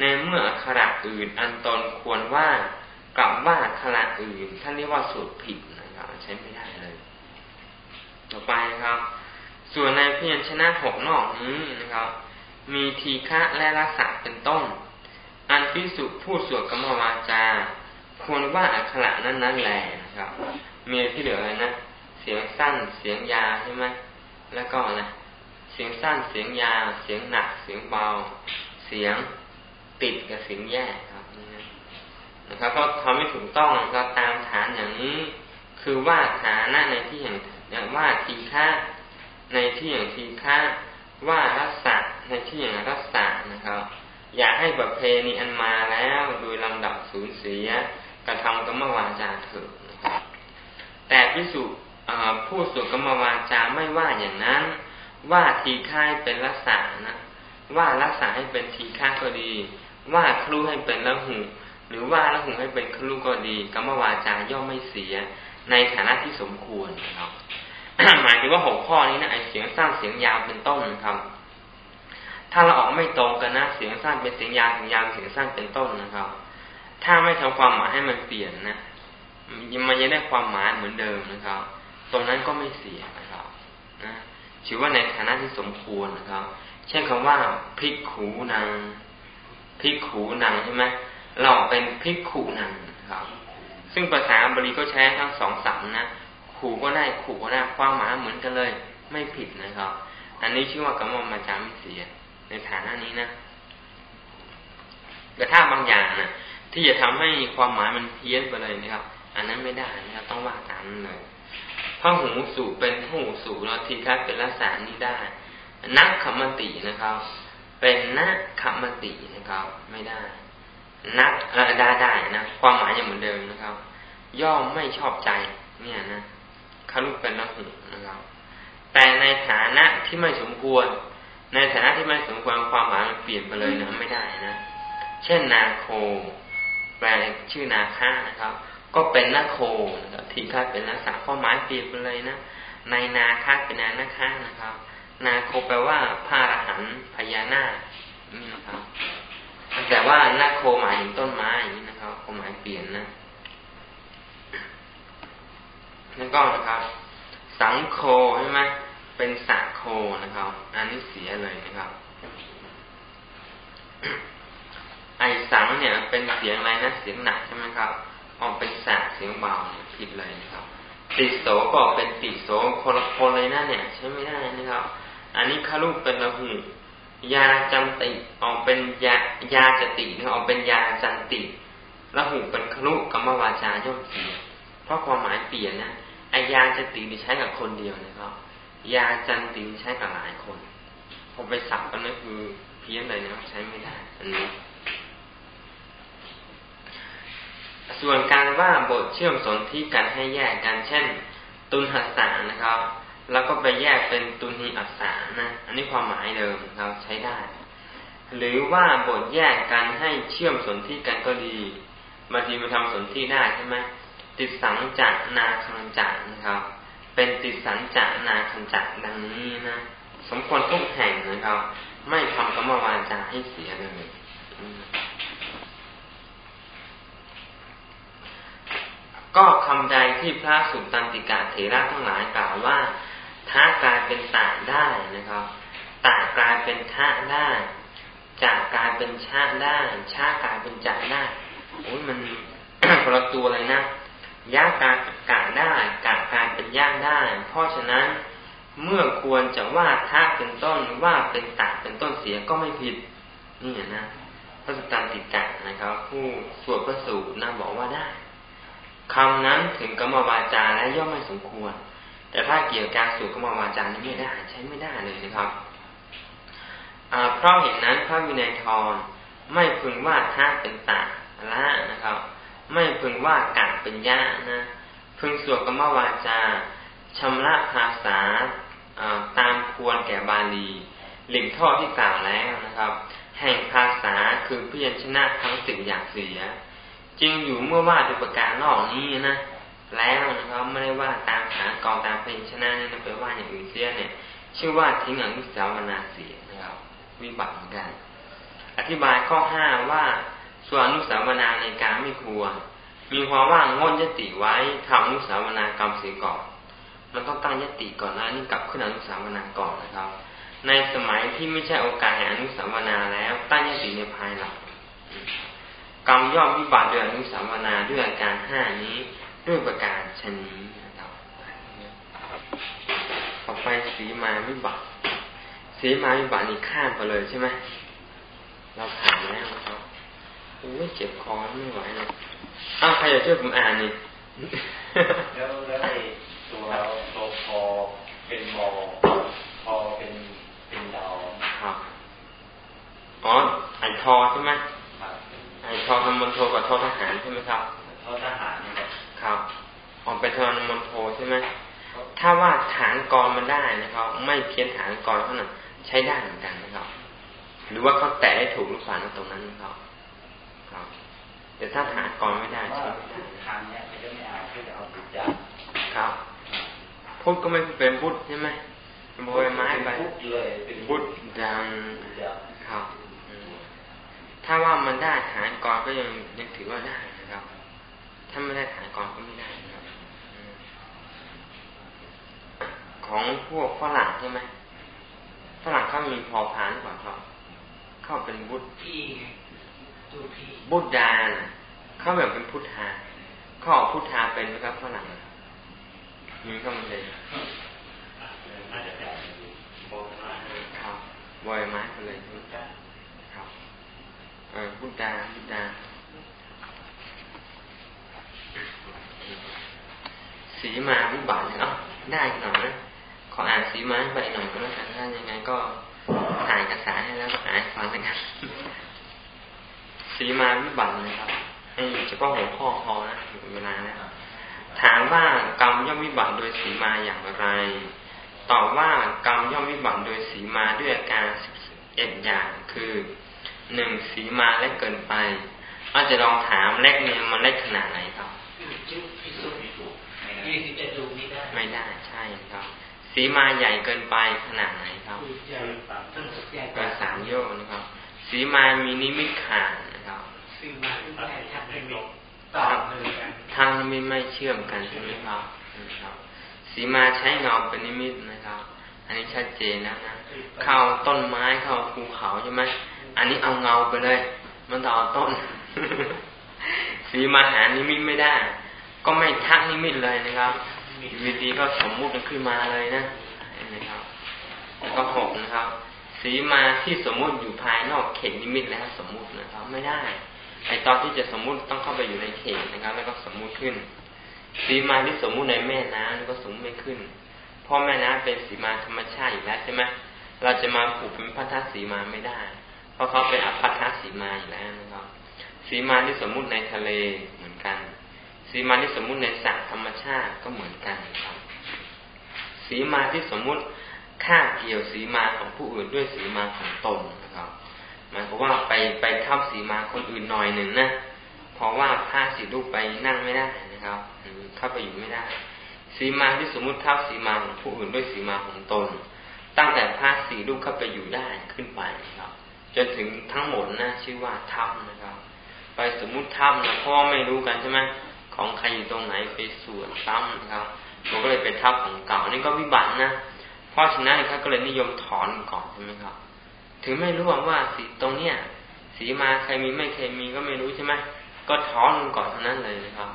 A: ในเมื่อขระอื่นอันตนควรว่ากลับว่าขระอื่นท่านเรียกว่าสูตรผิดนะครับใช้ไม่ได้เลย ต่อไปนะครับ ส่วนในพยัญชนะหกนอกนี้นะครับ มีทีฆะและรักษาเป็นต้น อันพิสุพูดสวดกรรมวาจา ควรว่าอักขระนั้นนั้นแหละนะครับ มีที่เหลืออะไรนะ เสียงสั้น เสียงยาใช่ไหมแล้วก็นะ เสียงสั้น เสียงยา เสียงหนัก เสียงเบา เสียงติดกับเสียงแย่ครับนะครับก็ทำให้ถูกต้องก็ตามฐานอย่างนี้ คือว่าฐานะในที่อย่างว่าทีฆะในที่อย่างทีฆะ ว่ารัศะในที่อย่างรัศะนะครับ อยากให้ประเพณีอันมาแล้วโดยลำดับสูญเสียกระทำกรรมวาจาเถิดนะครับ แต่พิสุผู้สุกรรมวาจาไม่ว่าอย่างนั้น ว่าทีฆาเป็นรัศะนะว่ารัศะให้เป็นทีฆาก็ดี ว่าครูให้เป็นละหูหรือว่าละหูให้เป็นครูก็ดีกรรมวาจาย่อมไม่เสีย ในฐานะที่สมควรนะครับ หมายถึงว่าหกข้อนี้นะไอเสียงสั้นเสียงยาวเป็นต้นนะครับ ถ้าเราออกไม่ตรงกันนะเสียงสั้นเป็นเสียงยาวเสียงยาวเสียงสั้นเป็นต้นนะครับ ถ้าไม่ทำความหมายให้มันเปลี่ยนนะมันยังได้ความหมายเหมือนเดิมนะครับ ตรงนั้นก็ไม่เสียนะครับนะถือว่าในฐานะที่สมควรนะครับ เช่นคำว่าพิกขูนางพิกขูนางใช่ไหมเราเป็นพิกขูนางครับ ซึ่งภาษาบาลีก็ใช้ทั้งสองสัมนะ ขู่ก็ได้ขู่ก็ได้ความหมายเหมือนกันเลย ไม่ผิดนะครับ อันนี้ชื่อว่ากรรมมาจาไม่เสีย ในฐานะนี้นะแต่ถ้าบางอย่างนะที่จะทำให้ความหมายมันเพี้ยนไปเลยนะครับ อันนั้นไม่ได้นะครับต้องว่าตามนั้นเลยพระหูสูเป็นหูสูแล้วทีคัดเป็นลักษณะนี้ได้นักขมตินะครับ เป็นนักขมตินะครับ ไม่ได้นักเออได้ได้นะความหมายยังเหมือนเดิมนะครับ ย่อมไม่ชอบใจ เนี่ยนะ คลุเป็นละหุนะครับแต่ในฐานะที่ไม่สมควร ในฐานะที่ไม่สมควรความหมายมันเปลี่ยนไปเลยนะไม่ได้นะเช่นนาโค แปลชื่อนาค่านะครับ ก็เป็นนาโคนะครับที่ค่าเป็นลักษณะความหมายเปลี่ยนไปเลยนะในนาค่าเป็นนานาค่านะครับ นาโคแปลว่าพาระหันพญานาคนี่นะครับแต่ว่านาโคหมายถึงต้นไม้อย่างนี้นะครับความหมายเปลี่ยนนะ แล้วก็นะครับ สังโคใช่ไหมเป็นสะโคนะครับ อันนี้เสียเลยนะครับ ไอสังเนี่ย เป็นเสียงอะไรนะเสียงหนักใช่ไหมครับออกเป็นสะเสียงเบาเนี่ยผิดเลยนะครับติโสก็เป็นติโสคนละคนเลยนะเนี่ยใช้ไม่ได้นะครับ อันนี้คารุเป็นละหูยาจันติออกเป็นยายาจตินะออกเป็นยาจันติละหูเป็นคารุกรรมวาจาย่อมเสียเพราะความหมายเปลี่ยนนะ อยาจตินี่ใช้กับคนเดียวนะครับ ยาจันติใช้กับหลายคนพอไปสับกันนั่นคือเพี้ยนเลยนะใช้ไม่ได้ อันนี้ ส่วนการว่าบทเชื่อมสนที่กันให้แยกกันเช่น ตุนหัสสานะครับ แล้วก็ไปแยกเป็นตุนีอักษานะ อันนี้ความหมายเดิมเราใช้ได้ หรือว่าบทแยกกันให้เชื่อมสนที่กันก็ดีบางทีมันทำสนที่ได้ใช่ไหม ติดสังจักนาคังจักนะครับ เป็นติดสังจักนาคังจักดังนี้นะสมควรทุกแห่งนะครับ ไม่ทำกรรมวาจาให้เสียเลยก็คำใดที่พระสุตตันติกาเถระทั้งหลายกล่าวว่าท้ากลายเป็นตาได้นะครับตากลายเป็นทะได้จากกลายเป็นชาได้ชากลายเป็นจักได้โอ้ยมันคนละตัวเลยนะ ยากกากาได้กากายเป็นยากได้ เพราะฉะนั้น เมื่อควรจะว่าท้าเป็นต้นว่าเป็นตาเป็นต้นเสียก็ไม่ผิดนี่นะพระสุตตันติกะนะครับ ผู้สวดพระสูตรนะบอกว่าได้คำนั้นถึงกรรมวาจาและย่อมไม่สมควร แต่ถ้าเกี่ยวกับการสูตรกรรมวาจานี่ไม่ได้ใช้ไม่ได้เลยนะครับเพราะเหตุนั้นพระวินัยทรไม่พึงว่าท่าเป็นตาละนะครับ ไม่พึงว่ากัดเป็นยะนะพึงสวดกรรมวาจาชำระภาษาตามควรแก่บาลีหลิงท่อที่กล่าวแล้วนะครับ แห่งภาษาคือพยัญชนะทั้งสิ่งอย่างเสียจึงอยู่เมื่อว่าด้วยประการนอกนี้นะแล้วนะครับไม่ได้ว่าตามฐานกองตามเพลงชนะนี่ไปว่าอย่างอื่นเสียเนี่ย ชื่อว่าทิ้งอนุสาวนาเสียนะครับ วิบัติเหมือนกัน อธิบายข้อห้าว่า ส่วนอนุสาวนาในการไม่ควร มีความว่างงดยติไว้ทำอนุสาวนากรรมเสียก่อนมันต้องตั้งยติก่อนนะนี่กลับขึ้นอนุสาวนาก่อนนะครับ ในสมัยที่ไม่ใช่โอกาสแห่งอนุสาวนาแล้ว ตั้งยติในภายหลังกรรมย่อมวิบัติด้วยอนุสาวนาด้วยอาการห้านี้ด้วยประการชนี้นะครับต่อไปสีมาวิบัติสีมาวิบัตินี่ข้ามไปเลยใช่ไหมเราผ่านแล้วครับ โอ้ยเจ็บคอไม่ไหวเลยอ้าวใครอยากช่วยผมอ่านนี่
B: แล้วแล้วตัวตัวพอเป็นมอพอเป็นเป็นดาว
A: ครับอ๋อไอทอใช่ไหมไอทอทำมันโทกับทอทหารใช่ไหมครับ
B: ทอทหารนี่
A: ครับออกเป็นทอนมณโทใช่ไหมถ้าว่าฐานกรมันได้นะครับ ไม่เพี้ยนฐานกรเท่านั้นใช้ได้เหมือนกันนะครับ หรือว่าเขาแตะได้ถูกลูกศรตรงนั้นนะครับครับ แต่ถ้าฐานกรไม่ได้ใช้ไม่ได้
B: ทางเนี้ยจะไม่เอาที่จะเอาปุจจา
A: ครับพุทธก็ไม่เป็นพุทธใช่ไหมโบยไม้ไปพุทธดังครับถ้าว่ามันได้ฐานกรก็ยังยังถือว่าได้นะครับ ถ้าไม่ได้ฐานกรก็ไม่ได้ครับ ของพวกฝรั่งใช่ไหมฝรั่งเขามีพอพานก่อนครับ เข้าเป็นบุตร บุตรดาเขาแบบเป็นพุทธาเขาออกพุทธาเป็นไหมครับฝรั่งมีเข้ามาเลยครับบอยไม้ไปเลยครับเออพุทธาพุทธาสีมาวิบัติเนาะได้หน่อยนะขออ่านสีมาไปหน่อยก็แล้วกันถ้ายังไงก็อ่านกระสาให้แล้วก็อ่านฟังแล้วกัน สีมาวิบัตินะครับให้เฉพาะหัวข้อพอนะเวลาแล้วถามว่ากรรมย่อมวิบัติโดยสีมาอย่างไร ตอบว่ากรรมย่อมวิบัติโดยสีมาด้วยอาการสิบเอ็ดอย่างคือหนึ่งสีมาเล็กเกินไปอาจจะลองถามเล็กเนี่ยมันเล็กขนาดไหนครับ ไม่ได้ใช่ครับ สีมาใหญ่เกินไปขนาดไหนครับเกินสามโยกนะครับ สีมามีนิมิตขาด ทางไม่ไม่เชื่อมกันใช่ไหมครับครับสีมาใช้เงาเป็นนิมิตนะครับ อันนี้ชัดเจนแล้วนะเข้าต้นไม้เข้าภูเขาใช่ไหมอันนี้เอาเงาไปเลย มันต่อต้น สีมาหานิมิตไม่ได้ ก็ไม่ทักนิมิตเลยนะครับวิธีก็สมมุติขึ้นมาเลยนะนะครับแล้วก็หกนะครับ สีมาที่สมมุติอยู่ภายนอกเขตนิมิตแล้วสมมุตินะครับ ไม่ได้ ไอตอนที่จะสมมุติต้องเข้าไปอยู่ในเขตนะครับ แล้วก็สมมุติขึ้น สีมาที่สมมุติในแม่น้ำก็สมมุติไม่ขึ้นเพราะแม่น้ำเป็นสีมาธรรมชาติอยู่แล้วใช่ไหมเราจะมาผูกเป็นพัทธสีมาไม่ได้ เพราะเขาเป็นอภัทธสีมาอยู่แล้วนะครับ สีมาที่สมมุติในทะเลเหมือนกัน สีมาที่สมมุติในสระธรรมชาติก็เหมือนกันครับสีมาที่สมมุติค่าเกี่ยวสีมาของผู้อื่นด้วยสีมาของตนนะครับ หมายความว่าไปไปทับสีมาคนอื่นหน่อยหนึ่งนะเพราะว่าผ้าสีรูปไปนั่งไม่ได้นะครับเข้าไปอยู่ไม่ได้ สีมาที่สมมุติทับสีมาของผู้อื่นด้วยสีมาของตน ตั้งแต่ผ้าสีรูปเข้าไปอยู่ได้ขึ้นไปครับ จนถึงทั้งหมดนะชื่อว่าทับนะครับ ไปสมมุติทับนะเพราะไม่รู้กันใช่ไหมของใครอยู่ตรงไหนไปส่วนซ้ำนะครับผมก็เลยไปทับของเก่านี่ก็วิบัตินะเพราะฉะนั้นเขาก็เลยนิยมถอนก่อนใช่ไหมครับ ถึงไม่รู้ว่าสีตรงเนี้ยสีมาใครมีไม่เคยมีก็ไม่รู้ใช่ไหมก็ถอนก่อนเท่านั้นเลยนะครับ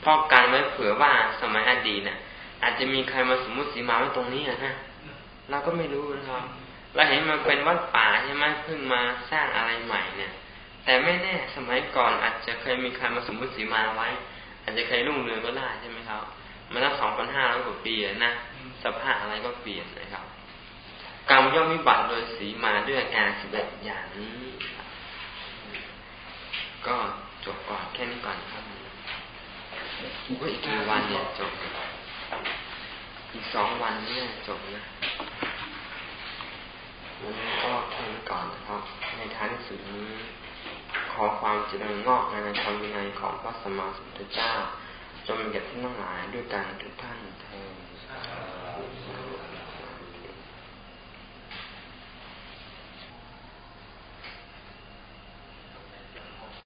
A: เพราะการไว้เผื่อว่าสมัยอดีตน่ะ อาจจะมีใครมาสมมุติสีมาไว้ตรงนี้นะเราก็ไม่รู้นะครับเราเห็นมันเป็นวัดป่าใช่ไหมเพิ่งมาสร้างอะไรใหม่เนี่ย แต่ไม่แน่สมัยก่อนอาจจะเคยมีใครมาสมมุติสีมาไว้ อาจจะเคยรุ่งเรืองก็ได้ใช่ไหมครับ มันตั้งสองพันห้าร้อยกว่าปีนะสภาพอะไรก็เปลี่ยนนะ กรรมย่อมวิบัติโดยสีมาด้วยอาการสิบเอ็ดอย่างนี้ ก็จบก่อนแค่นี้ก่อนครับว่าอีกกี่วันเนี่ยจบ อีกสองวันเนี่ยจบนะวันนี้ก็แค่นี้ก่อนนะครับ ในท้ายสุดนี้ ขอความเจริญงอกในธรรมวินัยของพระสัมมาสัมพุทธเจ้า จงมีแก่ท่านทั้งหลายด้วยกันทุกท่านเทอ